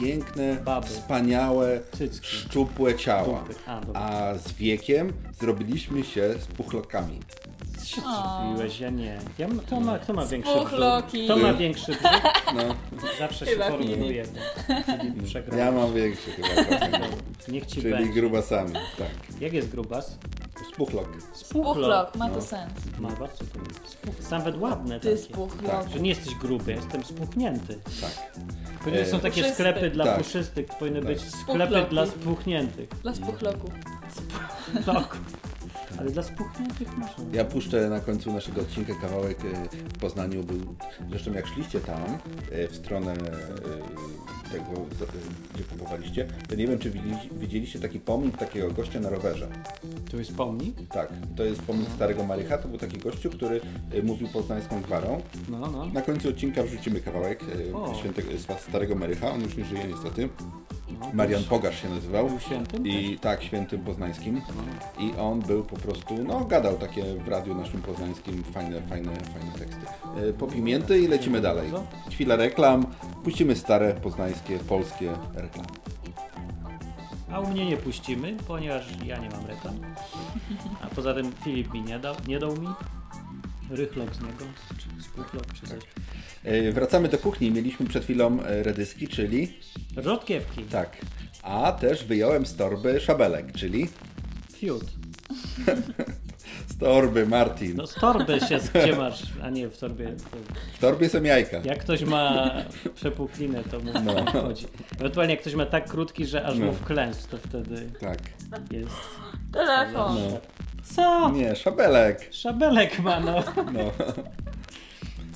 Speaker 6: piękne,
Speaker 7: Baby.
Speaker 6: wspaniałe,
Speaker 7: Cycki.
Speaker 6: szczupłe ciała.
Speaker 7: A.
Speaker 6: A z wiekiem zrobiliśmy się z puchlokami.
Speaker 7: Co się zrobiłeś? Ja nie. Ja, ma- kto, ma, kto ma większy
Speaker 4: Spuchloki.
Speaker 7: brzuch? Kto ma większy brzuch?
Speaker 6: No,
Speaker 7: Zawsze się
Speaker 4: Chyba
Speaker 7: porównuje. Filip przegrał.
Speaker 6: ja mam większy chyba trochę,
Speaker 7: Niech ci
Speaker 6: czyli
Speaker 7: będzie.
Speaker 6: grubasami, tak.
Speaker 7: Jak jest grubas?
Speaker 6: Spuchlok.
Speaker 4: Spuchlok, ma
Speaker 6: No.
Speaker 4: to sens.
Speaker 7: Ma bardzo to. Spuch... Nawet ładne
Speaker 4: Ty
Speaker 7: takie.
Speaker 4: spuchlok.
Speaker 7: Że nie jesteś gruby, jestem spuchnięty.
Speaker 6: Tak.
Speaker 7: Powinny
Speaker 6: E,
Speaker 7: są takie
Speaker 4: Puszysty.
Speaker 7: sklepy dla
Speaker 6: Tak.
Speaker 7: puszystych, powinny
Speaker 6: Tak.
Speaker 7: być sklepy
Speaker 4: Spuchloki.
Speaker 7: dla spuchniętych.
Speaker 4: Dla spuchloków.
Speaker 7: Lok. Ale dla spuchniętych masz.
Speaker 6: Ja puszczę na końcu naszego odcinka kawałek e, w Poznaniu był. Zresztą jak szliście tam e, w stronę e, tego, gdzie kupowaliście, to nie wiem czy widzieli- widzieliście taki pomnik takiego gościa na rowerze.
Speaker 7: Tu jest pomnik?
Speaker 6: Tak, to jest pomnik starego Marycha, to był taki gościu, który mówił poznańską gwarą.
Speaker 7: No, no.
Speaker 6: Na końcu odcinka wrzucimy kawałek
Speaker 7: O.
Speaker 6: świętego, starego Marycha, on już nie żyje niestety.
Speaker 7: No.
Speaker 6: Marian Pogarz się nazywał.
Speaker 7: Był świętym
Speaker 6: I tak, świętym poznańskim. I on był po prostu, no gadał takie w radiu naszym poznańskim fajne, fajne, fajne teksty. E, Po pimięty i lecimy dalej. Chwila reklam, puścimy stare, poznańskie, polskie reklamy.
Speaker 7: A u mnie nie puścimy, ponieważ ja nie mam reklam. A poza tym Filip mi nie dał, nie dał mi. Rychlok z niego, czy spuchlok, czy coś.
Speaker 6: E, Wracamy do kuchni. Mieliśmy przed chwilą e, redyski, czyli
Speaker 7: Rzodkiewki.
Speaker 6: tak. A też wyjąłem z torby szabelek, czyli
Speaker 7: Fiut.
Speaker 6: z torby Martin.
Speaker 7: No z torby się gdzie masz, a nie w torbie. To
Speaker 6: W torbie są jajka.
Speaker 7: jak ktoś ma przepuklinę, to mu
Speaker 6: No.
Speaker 7: no. chodzi. Ewentualnie jak ktoś ma tak krótki, że aż
Speaker 6: No.
Speaker 7: mu wklęsł, to wtedy
Speaker 6: Tak.
Speaker 7: jest...
Speaker 4: Telefon.
Speaker 6: No.
Speaker 7: Co?
Speaker 6: Nie, szabelek.
Speaker 7: Szabelek ma, no.
Speaker 6: No.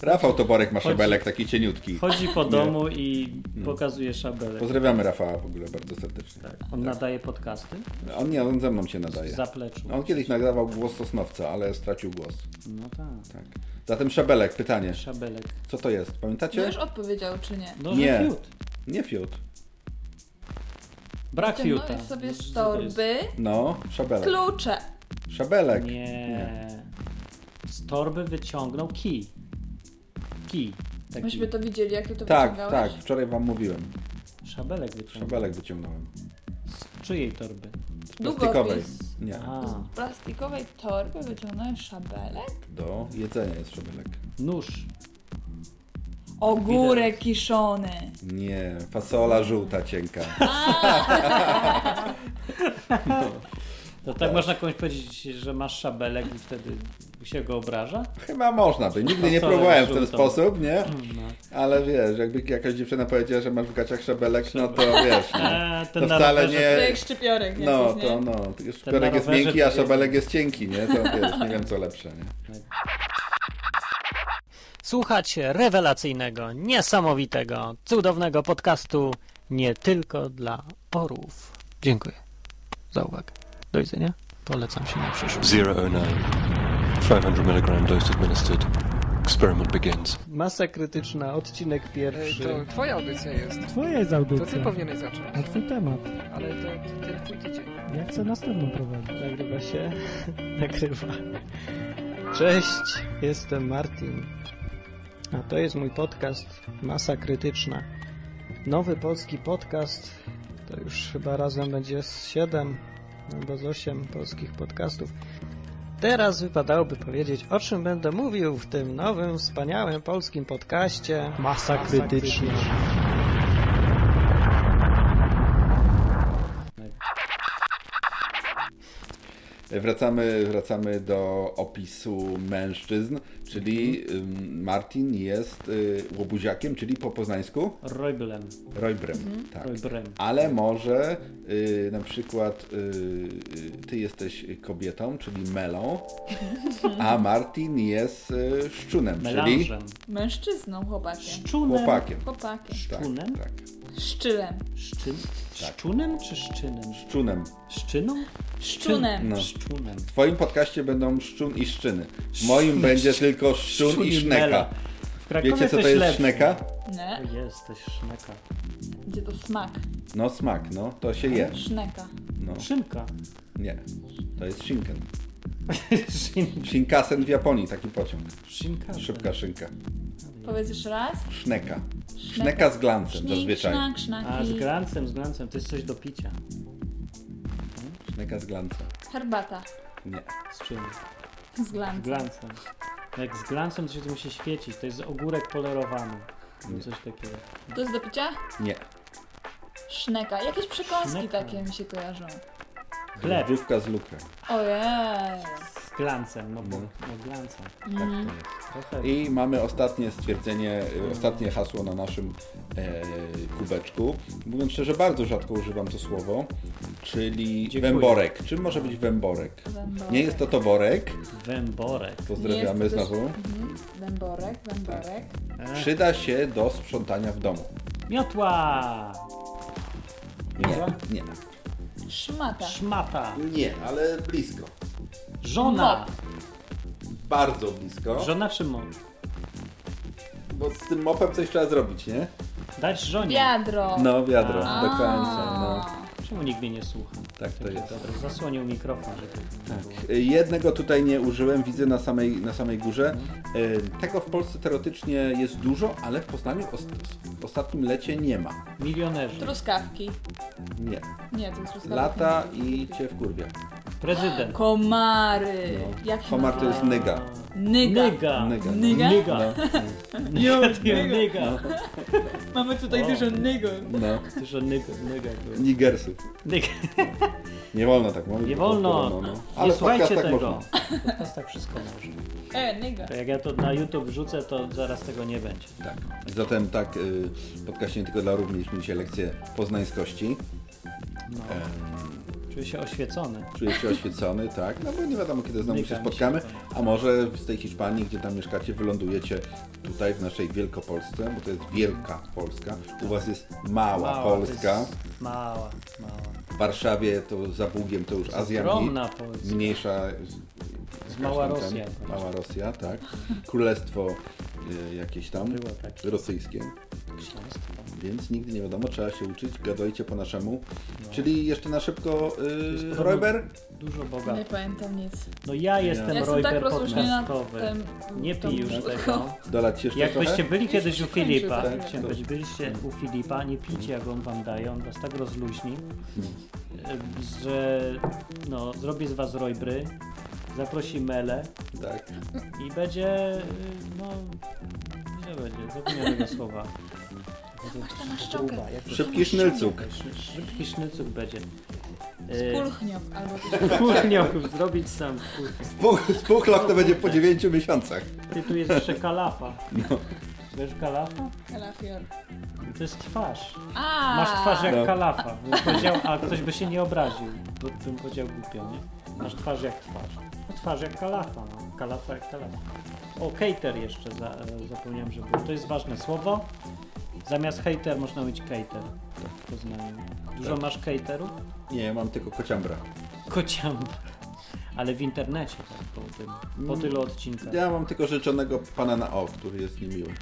Speaker 6: Rafał Toborek ma szabelek, taki cieniutki.
Speaker 7: Chodzi po domu i pokazuje szabelek.
Speaker 6: Pozdrawiamy Rafała w ogóle bardzo serdecznie.
Speaker 7: Tak. On nadaje podcasty
Speaker 6: On nie, on ze mną się nadaje.
Speaker 7: zapleczu.
Speaker 6: On kiedyś nagrywał głos Sosnowca, ale stracił głos.
Speaker 7: No tak.
Speaker 6: Tak. Zatem szabelek, pytanie.
Speaker 7: Szabelek.
Speaker 6: Co to jest?
Speaker 4: No
Speaker 6: Pamiętacie?
Speaker 4: już odpowiedział, czy nie?
Speaker 7: No,
Speaker 6: Nie.
Speaker 7: fiut.
Speaker 6: Nie fiut.
Speaker 7: Brak fiuta.
Speaker 4: Sobie
Speaker 7: No,
Speaker 4: z
Speaker 7: jest?
Speaker 4: torby
Speaker 6: No, szabelek.
Speaker 4: klucze.
Speaker 6: Szabelek.
Speaker 7: Nie. Z torby wyciągnął kij. Kij. Taki
Speaker 4: Myśmy to widzieli, jak ty to
Speaker 6: Tak,
Speaker 4: wyciągałeś.
Speaker 6: tak, wczoraj wam mówiłem.
Speaker 7: szabelek wyciągnął.
Speaker 6: Szabelek wyciągnąłem.
Speaker 7: Z czyjej torby?
Speaker 6: Z plastikowej. Nie,
Speaker 7: A,
Speaker 4: Z plastikowej torby wyciągnąłeś szabelek?
Speaker 6: do jedzenia jest szabelek.
Speaker 7: nóż.
Speaker 4: Ogórek kiszony.
Speaker 6: Nie, fasola żółta cienka.
Speaker 7: To tak można komuś powiedzieć, że masz szabelek i wtedy się go obraża?
Speaker 6: Chyba można by. Nigdy nie próbowałem w ten sposób, nie?
Speaker 7: No.
Speaker 6: Ale wiesz, jakby jakaś dziewczyna powiedziała, że masz w gaciach szabelek, no to wiesz. No.
Speaker 7: Ten
Speaker 6: To wcale nie-
Speaker 4: To jak szczypiorek
Speaker 6: No, to no.
Speaker 7: na
Speaker 6: Szpiorek jest miękki, a szabelek jest cienki, nie? To wiesz, nie wiem co lepsze, nie?
Speaker 2: Słuchacie rewelacyjnego, niesamowitego, cudownego podcastu nie tylko dla orłów. Dziękuję za uwagę. Do widzenia. Polecam się na przyszłość.
Speaker 9: 009. 500 milligram dose administered. Experiment begins.
Speaker 2: Masa krytyczna, odcinek
Speaker 10: Ej,
Speaker 2: pierwszy.
Speaker 10: To twoja audycja jest.
Speaker 11: Twoja jest
Speaker 10: To
Speaker 11: audycja.
Speaker 10: ty powinieneś zacząć.
Speaker 11: A twój temat.
Speaker 10: Ale to ten twój tydzień.
Speaker 11: Ja chcę następną prowadzić.
Speaker 2: Nagrywa się? Nagrywa. Cześć, jestem Martin. A to jest mój podcast Masa Krytyczna. Nowy polski podcast. To już chyba razem będzie z 7 albo z 8 polskich podcastów. Teraz wypadałoby powiedzieć, o czym będę mówił w tym nowym, wspaniałym polskim podcaście Masa Krytyczna.
Speaker 6: Wracamy, wracamy do opisu mężczyzn, czyli ym, Martin jest y, łobuziakiem, czyli po poznańsku
Speaker 7: Rojblem.
Speaker 6: Rojbrem. Tak.
Speaker 7: Rojbrem.
Speaker 6: Ale może y, na przykład y, y, ty jesteś kobietą, czyli melą, a Martin jest y, szczunem, czyli
Speaker 7: Melanżem.
Speaker 4: Mężczyzną, chłopakiem.
Speaker 7: Szczunem.
Speaker 6: chłopakiem.
Speaker 4: Chłopakiem.
Speaker 6: Tak,
Speaker 7: Szczunem?
Speaker 6: tak.
Speaker 4: Szczylem.
Speaker 7: Szczyn?
Speaker 6: Tak.
Speaker 7: Szczunem czy szczynem?
Speaker 6: Szczunem.
Speaker 7: Szczyną?
Speaker 4: Szczunem.
Speaker 6: No.
Speaker 7: Szczunem.
Speaker 6: W twoim podcaście będą szczun i szczyny. W moim będzie tylko szczun
Speaker 7: Szczun
Speaker 6: i
Speaker 7: i
Speaker 6: szneka.
Speaker 7: W Krakowie
Speaker 6: Wiecie co to
Speaker 7: coś
Speaker 6: jest
Speaker 7: lepsze.
Speaker 6: szneka?
Speaker 4: Nie?
Speaker 7: O, Jesteś szneka.
Speaker 4: Gdzie to smak?
Speaker 6: No smak, no. To się je.
Speaker 4: Szneka.
Speaker 6: No.
Speaker 7: Szynka.
Speaker 6: Nie. To jest shinken.
Speaker 7: Szyn...
Speaker 6: Shinkasen w Japonii, taki pociąg.
Speaker 7: Szynka.
Speaker 6: Szybka szynka.
Speaker 4: Powiedz jeszcze raz.
Speaker 6: Szneka. Szneka z glancem
Speaker 4: Sznik,
Speaker 6: zazwyczaj.
Speaker 4: sznak,
Speaker 7: A z
Speaker 4: sznaki.
Speaker 7: glancem, z glancem. To jest coś do picia.
Speaker 6: Szneka z glancem.
Speaker 4: Herbata.
Speaker 6: Nie.
Speaker 7: Z czym?
Speaker 4: Z
Speaker 7: Z
Speaker 4: glancem.
Speaker 7: glancem. Jak z glancem to się to musi świecić. To jest ogórek polerowany. No Coś takiego.
Speaker 4: To jest do picia?
Speaker 6: Nie.
Speaker 4: Szneka. Jakieś przekąski
Speaker 7: Szneka.
Speaker 4: takie mi się kojarzą.
Speaker 7: Chleb.
Speaker 6: Główka z lukrem.
Speaker 4: Ojej.
Speaker 7: Z glancem, no bo no glancem. Tak to
Speaker 4: Mhm.
Speaker 7: jest.
Speaker 6: I mamy ostatnie stwierdzenie, y, ostatnie hasło na naszym e, kubeczku. Mówiąc szczerze, bardzo rzadko używam to słowo, czyli
Speaker 7: Dziękuję.
Speaker 6: węborek. Czym może być węborek?
Speaker 4: Węborek.
Speaker 6: Nie jest to toworek.
Speaker 7: węborek.
Speaker 6: Pozdrawiamy
Speaker 4: to
Speaker 6: znowu.
Speaker 4: Mhm. Węborek, węborek.
Speaker 7: E,
Speaker 6: Przyda się do sprzątania w domu.
Speaker 7: Miotła!
Speaker 6: Nie, nie.
Speaker 4: Szmata.
Speaker 7: Szmata!
Speaker 6: Nie, ale blisko.
Speaker 7: Żona!
Speaker 6: Bardzo blisko.
Speaker 7: Żona czy mąż?
Speaker 6: Bo z tym mopem coś trzeba zrobić, nie?
Speaker 7: Dać żonie.
Speaker 4: Wiadro.
Speaker 6: No, wiadro,
Speaker 7: A.
Speaker 6: do końca. No.
Speaker 7: Czemu nikt mnie nie słucha?
Speaker 6: Tak to jest.
Speaker 7: Dobra, zasłonił mikrofon.
Speaker 6: Tak. Y, Jednego tutaj nie użyłem, widzę na samej, na samej górze. Y, Tego w Polsce teoretycznie jest dużo, ale w Poznaniu os- w ostatnim lecie nie ma.
Speaker 7: Milionerzy.
Speaker 4: Truskawki.
Speaker 6: Nie.
Speaker 4: Nie, to jest truskawki.
Speaker 6: Lata i cię wkurwia.
Speaker 7: Prezydent.
Speaker 4: Komary.
Speaker 6: No.
Speaker 4: Jak się
Speaker 6: to jest nyga.
Speaker 4: Nyga.
Speaker 7: Nyga.
Speaker 6: Nyga. no.
Speaker 4: Nyga?
Speaker 7: Nyga.
Speaker 6: No,
Speaker 7: Nyga. Nyga. Nyga.
Speaker 4: Mamy tutaj
Speaker 7: O.
Speaker 4: dużo nygą.
Speaker 6: no.
Speaker 7: Dużo nyga. Nyga. było.
Speaker 6: Nigersów.
Speaker 7: Nyga.
Speaker 6: Nie wolno tak mówić.
Speaker 7: Nie wolno.
Speaker 6: no, no.
Speaker 7: Nie
Speaker 6: Ale w
Speaker 7: słuchajcie
Speaker 6: podcastach
Speaker 7: tego.
Speaker 6: można.
Speaker 7: W podcastach wszystko może.
Speaker 4: E, nyga.
Speaker 7: To jak ja to na YouTube wrzucę, to zaraz tego nie będzie.
Speaker 6: Tak. Zatem tak, y, w podcaście nie tylko dla równych mieliśmy dzisiaj lekcję poznańskości.
Speaker 7: No.
Speaker 6: Em,
Speaker 7: Czuję się oświecony.
Speaker 6: Czuję się oświecony, tak, no bo nie wiadomo kiedy znowu się spotkamy,
Speaker 7: się
Speaker 6: a może z tej Hiszpanii, gdzie tam mieszkacie, wylądujecie tutaj w naszej Wielkopolsce, bo to jest Wielka Polska, u Was jest Mała,
Speaker 7: to
Speaker 6: Polska,
Speaker 7: jest Mała, mała.
Speaker 6: w Warszawie to za Bugiem to już Azja
Speaker 7: Ogromna Polska.
Speaker 6: mniejsza,
Speaker 7: Z Mała Rosja.
Speaker 6: Mała Rosja, tak, Królestwo y, jakieś tam,
Speaker 7: Było
Speaker 6: rosyjskie. Więc nigdy nie wiadomo, trzeba się uczyć, gadajcie po naszemu, czyli jeszcze na szybko, y,
Speaker 7: podobno-
Speaker 6: Royber?
Speaker 7: Dużo
Speaker 4: Nie
Speaker 7: bogatych.
Speaker 4: pamiętam nic.
Speaker 7: No ja jestem
Speaker 4: Ja tak
Speaker 7: Royber
Speaker 4: rozluźniona
Speaker 7: podcastowy. Nie pij już
Speaker 4: wódką.
Speaker 7: tego.
Speaker 6: Dolać jeszcze
Speaker 7: Jakbyście
Speaker 6: trochę?
Speaker 7: byli kiedyś u Filipa,
Speaker 6: chwilę.
Speaker 7: chciałem powiedzieć, byliście u Filipa, nie pijcie jak on wam daje, on was tak rozluźni, y, że no, zrobię z was Roybry, zaprosi Mele
Speaker 6: Tak.
Speaker 7: i będzie, y, no, nie będzie, zapomniałem tego słowa.
Speaker 4: na szczokę.
Speaker 6: Szybki sznycuk.
Speaker 7: Szy- Szybki sznycuk będzie.
Speaker 4: Spulchniok albo coś.
Speaker 7: Kuchniok zrobić sam.
Speaker 6: Spuch- Spuchlok to będzie po 9 miesiącach.
Speaker 7: Ty tu jest jeszcze kalafa.
Speaker 6: No.
Speaker 7: Wiesz kalafa?
Speaker 4: Kalafior.
Speaker 7: To jest twarz.
Speaker 4: A.
Speaker 7: Masz twarz jak
Speaker 6: No.
Speaker 7: kalafa. Powiedział, a ktoś by się nie obraził. Bo bym powiedział głupio, nie? Masz twarz jak twarz. No, twarz jak kalafa. No. Kalafa jak kalafa. O, cater jeszcze za, e, zapomniałem, że było. To jest ważne słowo. Zamiast hater można mieć cater. Poznaniu. Dużo masz caterów?
Speaker 6: Nie, mam tylko kociambra.
Speaker 7: Kociamba. Ale w internecie, tak, po, tym, po tylu odcinkach.
Speaker 6: Ja mam tylko życzonego pana na O, który jest niemiły.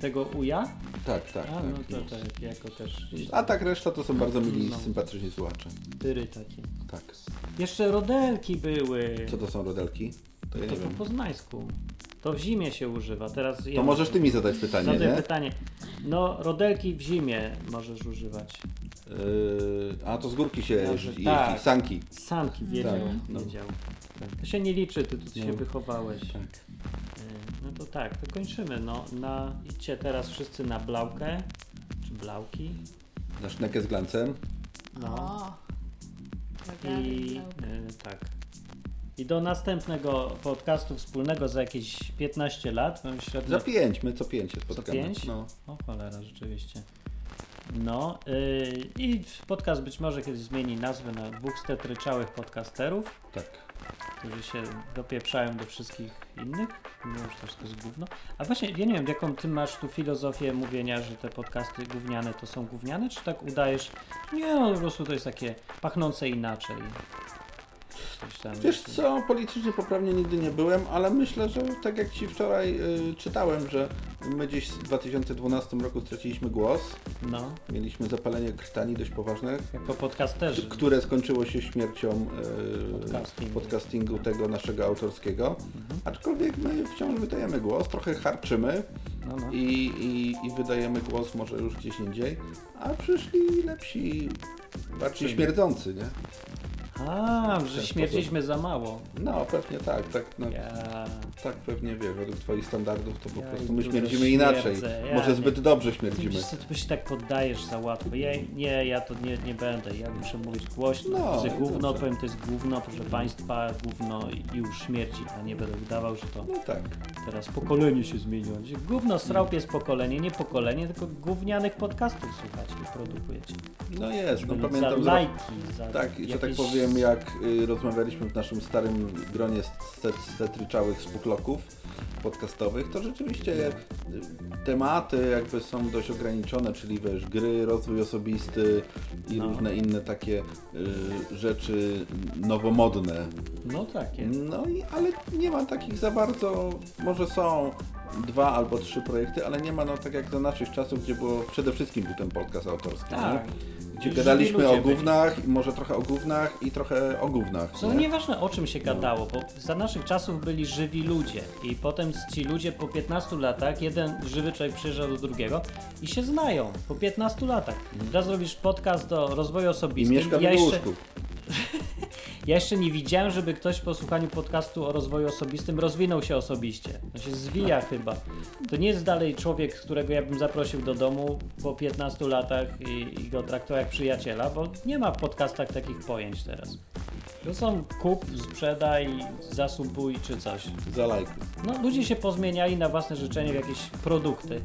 Speaker 7: Tego uja?
Speaker 6: Tak, tak.
Speaker 7: A,
Speaker 6: tak.
Speaker 7: no to tak, jako też
Speaker 6: A tak reszta to są bardzo mili,
Speaker 7: No.
Speaker 6: sympatyczni słuchacze.
Speaker 7: tyry takie.
Speaker 6: Tak.
Speaker 7: Jeszcze rodelki były.
Speaker 6: Co to są rodelki? To ja
Speaker 7: To po poznańsku. To w zimie się używa. Teraz
Speaker 6: To
Speaker 7: ja
Speaker 6: możesz ty mi zadać pytanie,
Speaker 7: Zadaj
Speaker 6: nie?
Speaker 7: pytanie. No, rodelki w zimie możesz używać.
Speaker 6: Yy, a to z górki się jeździ,
Speaker 7: tak.
Speaker 6: jeździ sanki.
Speaker 7: Sanki wiedział.
Speaker 6: Tak, no.
Speaker 7: wiedział. To się nie liczy, ty tu się
Speaker 6: No.
Speaker 7: wychowałeś.
Speaker 6: Tak.
Speaker 7: Y, No to tak, to kończymy. No, na, idźcie teraz wszyscy na blaukę, czy blauki.
Speaker 6: Na sznekę z glancem.
Speaker 7: No.
Speaker 4: O.
Speaker 7: I y, tak. I do następnego podcastu wspólnego za jakieś 15 lat. Mam średnio
Speaker 6: Za pięć, my co pięć się spotkamy.
Speaker 7: pięć?
Speaker 6: No.
Speaker 7: O cholera, rzeczywiście. No yy, i podcast być może kiedyś zmieni nazwę na dwóch stetryczałych podcasterów,
Speaker 6: Tak.
Speaker 7: którzy się dopieprzają do wszystkich innych, mimo że to wszystko jest gówno. A właśnie, ja nie wiem, jaką ty masz tu filozofię mówienia, że te podcasty gówniane to są gówniane, czy tak udajesz, nie no, po prostu to jest takie pachnące inaczej. Coś tam
Speaker 6: Wiesz co, politycznie poprawnie nigdy nie byłem, ale myślę, że tak jak Ci wczoraj y, czytałem, że my gdzieś w 2012 roku straciliśmy głos.
Speaker 7: No,
Speaker 6: Mieliśmy zapalenie krtani dość poważne,
Speaker 7: jako podcasterzy.
Speaker 6: które skończyło się śmiercią y,
Speaker 7: Podcastingu.
Speaker 6: podcastingu tego naszego autorskiego. Aczkolwiek my wciąż wydajemy głos, trochę harczymy
Speaker 7: No, no.
Speaker 6: i, i, i wydajemy głos może już gdzieś indziej, a przyszli lepsi, bardziej
Speaker 7: Czyli-
Speaker 6: śmierdzący, nie?
Speaker 7: A, że śmierdziliśmy za mało.
Speaker 6: No, pewnie tak. Tak, no,
Speaker 7: Ja...
Speaker 6: tak pewnie wiesz, według twoich standardów to po
Speaker 7: Ja
Speaker 6: prostu my śmierdzimy inaczej.
Speaker 7: ja
Speaker 6: Może
Speaker 7: nie-
Speaker 6: zbyt dobrze śmierdzimy.
Speaker 7: wiesz ty się tak poddajesz za łatwo. Ja, nie, ja to nie, nie będę. Ja muszę mówić głośno,
Speaker 6: No,
Speaker 7: że gówno,
Speaker 6: dobrze.
Speaker 7: powiem to jest gówno, proszę Państwa, gówno i już śmierdzi, a nie będę udawał, że to
Speaker 6: No tak.
Speaker 7: teraz pokolenie się zmieniło. Gówno srałp jest pokolenie, nie pokolenie, tylko gównianych podcastów słuchacie i produkujecie.
Speaker 6: No jest, no pamiętam. za-
Speaker 7: lajki, za
Speaker 6: Tak, i że tak
Speaker 7: jakieś-
Speaker 6: jak y, rozmawialiśmy w naszym starym gronie set, setryczałych spukloków podcastowych, to rzeczywiście y, tematy jakby są dość ograniczone, czyli wiesz, gry, rozwój osobisty i
Speaker 7: No.
Speaker 6: różne inne takie y, rzeczy nowomodne.
Speaker 7: No tak jest.
Speaker 6: No i ale nie ma takich za bardzo, może są dwa albo trzy projekty, ale nie ma no tak jak za naszych czasów, gdzie było przede wszystkim był ten podcast autorski.
Speaker 7: Tak.
Speaker 6: nie? Gdzie gadaliśmy o
Speaker 7: byli.
Speaker 6: gównach, i może trochę o gównach i trochę o gównach.
Speaker 7: Co
Speaker 6: nie?
Speaker 7: nieważne o czym się gadało, bo za naszych czasów byli żywi ludzie i potem ci ludzie po 15 latach, jeden żywy człowiek przyjeżdża do drugiego i się znają po 15 latach. Teraz robisz podcast o rozwoju
Speaker 6: I
Speaker 7: osobistym.
Speaker 6: mieszka w
Speaker 7: ja, jeszcze,
Speaker 6: łóżku.
Speaker 7: ja jeszcze nie widziałem, żeby ktoś po słuchaniu podcastu o rozwoju osobistym rozwinął się osobiście. To się zwija chyba. To nie jest dalej człowiek, którego ja bym zaprosił do domu po 15 latach i, i go traktował jak przyjaciela, bo nie ma w podcastach takich pojęć teraz. To są kup, sprzedaj, zasubuj czy coś.
Speaker 6: Za lajki.
Speaker 7: No, ludzie się pozmieniali na własne życzenie w jakieś produkty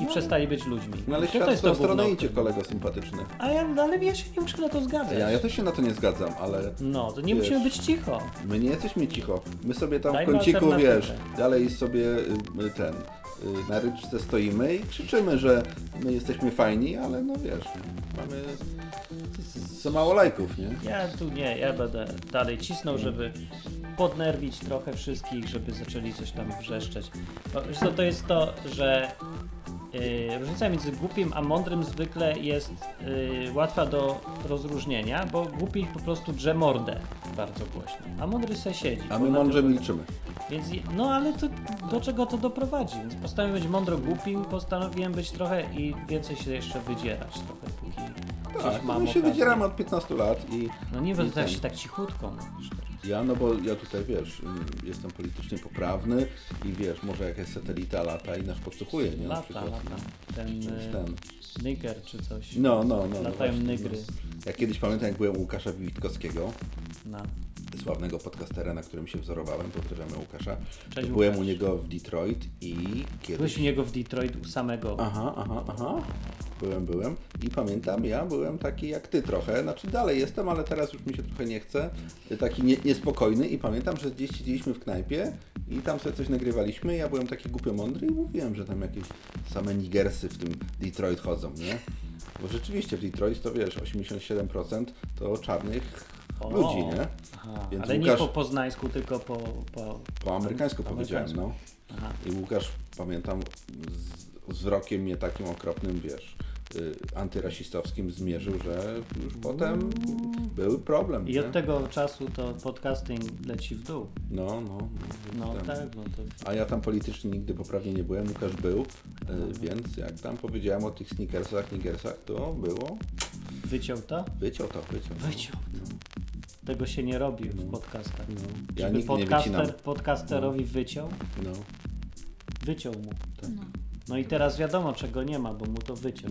Speaker 7: i przestali być ludźmi.
Speaker 6: No ale
Speaker 7: To
Speaker 6: świat
Speaker 7: jest
Speaker 6: w tą
Speaker 7: to
Speaker 6: stronę idzie, kolego sympatyczny.
Speaker 7: A ja, no, ale ja się nie muszę na to zgadzać.
Speaker 6: Ja, ja też się na to nie zgadzam, ale
Speaker 7: No, to nie
Speaker 6: Wiesz.
Speaker 7: musimy być cicho.
Speaker 6: my nie jesteśmy cicho. My sobie tam w
Speaker 7: Dajmy
Speaker 6: kąciku,
Speaker 7: alternatywę.
Speaker 6: wiesz, dalej sobie y, ten, y, na ryczce stoimy i krzyczymy, że my jesteśmy fajni, ale no wiesz, mamy za mało lajków, nie?
Speaker 7: Ja tu nie, ja będę dalej cisnął, żeby podnerwić trochę wszystkich, żeby zaczęli coś tam wrzeszczeć. Co, to jest to, że yy, różnica między głupim a mądrym zwykle jest yy, łatwa do rozróżnienia, bo głupi po prostu drze mordę bardzo głośno, a mądry se siedzi.
Speaker 6: A
Speaker 7: bo
Speaker 6: my mądrze milczymy.
Speaker 7: Więc, no ale to do czego to doprowadzi? Więc postanowiłem być mądro głupim, postanowiłem być trochę i więcej się jeszcze wydzierać trochę, póki
Speaker 6: Tak,
Speaker 7: gdzieś mam
Speaker 6: my się
Speaker 7: okazję.
Speaker 6: wydzieramy od 15 lat i
Speaker 7: No nie
Speaker 6: i
Speaker 7: tak
Speaker 6: ten.
Speaker 7: się tak cichutko mówisz.
Speaker 6: Ja, no bo ja tutaj, wiesz, y, jestem politycznie poprawny i wiesz, może jakaś satelita lata i nas podsłuchuje, nie? Na
Speaker 7: Lata,
Speaker 6: przykład,
Speaker 7: lata. Ten,
Speaker 6: Więc
Speaker 7: y,
Speaker 6: ten.
Speaker 7: Niger czy coś.
Speaker 6: No, no, no. no
Speaker 7: Latają
Speaker 6: właśnie,
Speaker 7: nygry.
Speaker 6: No. Ja kiedyś pamiętam, jak byłem u Łukasza Witkowskiego,
Speaker 7: No.
Speaker 6: Sławnego podcastera, na którym się wzorowałem, pozdrawiamy Łukasza.
Speaker 7: Cześć,
Speaker 6: byłem
Speaker 7: Łukasz.
Speaker 6: u niego w Detroit i kiedyś...
Speaker 7: Byłeś u niego w Detroit u samego.
Speaker 6: Aha, aha, aha. Byłem, byłem. I pamiętam, ja byłem taki jak ty trochę. Znaczy dalej jestem, ale teraz już mi się trochę nie chce. Taki nie, niespokojny i pamiętam, że gdzieś siedzieliśmy w knajpie i tam sobie coś nagrywaliśmy. Ja byłem taki głupio mądry i mówiłem, że tam jakieś same nigersy w tym Detroit chodzą, nie? Bo rzeczywiście w Detroit to wiesz, 87% to czarnych
Speaker 7: O.
Speaker 6: ludzi, nie?
Speaker 7: Aha,
Speaker 6: Więc
Speaker 7: ale nie
Speaker 6: Łukasz-
Speaker 7: po poznańsku, tylko po... Po,
Speaker 6: Po amerykańsku
Speaker 7: po
Speaker 6: powiedziałem,
Speaker 7: amerykańsku.
Speaker 6: no.
Speaker 7: Aha.
Speaker 6: I Łukasz, pamiętam, z wzrokiem mnie takim okropnym, wiesz, y, antyrasistowskim zmierzył, że już potem był problem.
Speaker 7: I
Speaker 6: nie?
Speaker 7: od tego czasu to podcasting leci w dół.
Speaker 6: No, no. no,
Speaker 7: No tak, no to...
Speaker 6: A ja tam politycznie nigdy poprawnie nie byłem, Łukasz był, y, więc jak tam powiedziałem o tych sneakersach, nigersach, to było,
Speaker 7: Wyciął to?
Speaker 6: wyciął to, wyciął. to.
Speaker 7: Wyciął Tego się nie robi w podcastach.
Speaker 6: No. Ja
Speaker 7: Żeby podcaster, podcasterowi wyciął,
Speaker 6: No,
Speaker 7: wyciął mu.
Speaker 6: tak.
Speaker 7: No i teraz wiadomo, czego nie ma, bo mu to wyciął.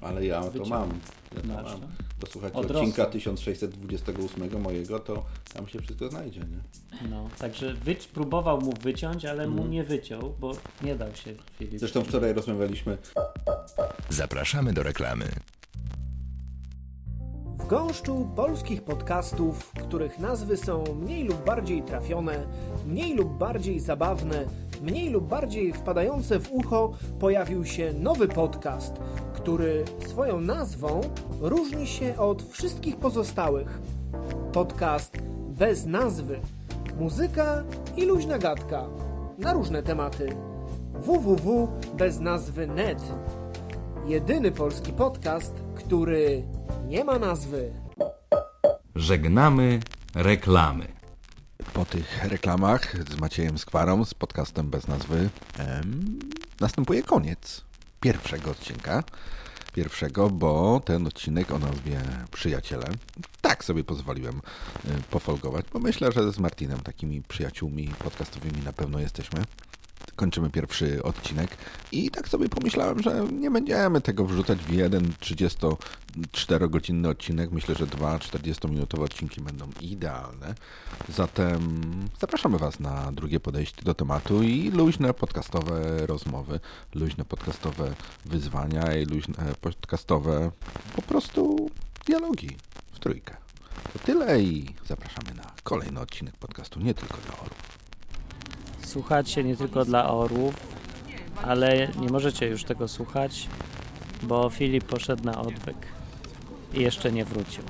Speaker 6: Ale ja to
Speaker 7: Wyciął.
Speaker 6: mam. Ja to
Speaker 7: Masz,
Speaker 6: mam.
Speaker 7: no?
Speaker 6: Posłuchajcie
Speaker 7: Odrosło.
Speaker 6: odcinka 1628 mojego, to tam się wszystko znajdzie, nie?
Speaker 7: No, także wyć, próbował mu wyciąć, ale mu
Speaker 6: Mhm.
Speaker 7: nie wyciął, bo nie dał się Filip.
Speaker 6: Zresztą wczoraj rozmawialiśmy
Speaker 3: Zapraszamy do reklamy.
Speaker 12: Gąszczu polskich podcastów, których nazwy są mniej lub bardziej trafione, mniej lub bardziej zabawne, mniej lub bardziej wpadające w ucho, pojawił się nowy podcast, który swoją nazwą różni się od wszystkich pozostałych. Podcast bez nazwy. Muzyka i luźna gadka na różne tematy. www.beznazwy.net Jedyny polski podcast, który nie ma nazwy.
Speaker 5: Żegnamy reklamy.
Speaker 6: po tych reklamach z Maciejem Skwarą, z podcastem bez nazwy, em, następuje koniec pierwszego odcinka. Pierwszego, bo ten odcinek o nazwie Przyjaciele. Tak sobie pozwoliłem pofolgować, bo myślę, że z Martinem takimi przyjaciółmi podcastowymi na pewno jesteśmy. Kończymy pierwszy odcinek i tak sobie pomyślałem, że nie będziemy tego wrzucać w jeden 34-godzinny odcinek. Myślę, że dwa 40-minutowe odcinki będą idealne. Zatem zapraszamy Was na drugie podejście do tematu i luźne podcastowe rozmowy, luźne podcastowe wyzwania i luźne podcastowe po prostu dialogi w trójkę. To tyle i zapraszamy na kolejny odcinek podcastu Nie Tylko dla Orów.
Speaker 7: Słuchacie nie tylko dla orłów, ale nie możecie już tego słuchać, bo Filip poszedł na odwyk i jeszcze nie wrócił.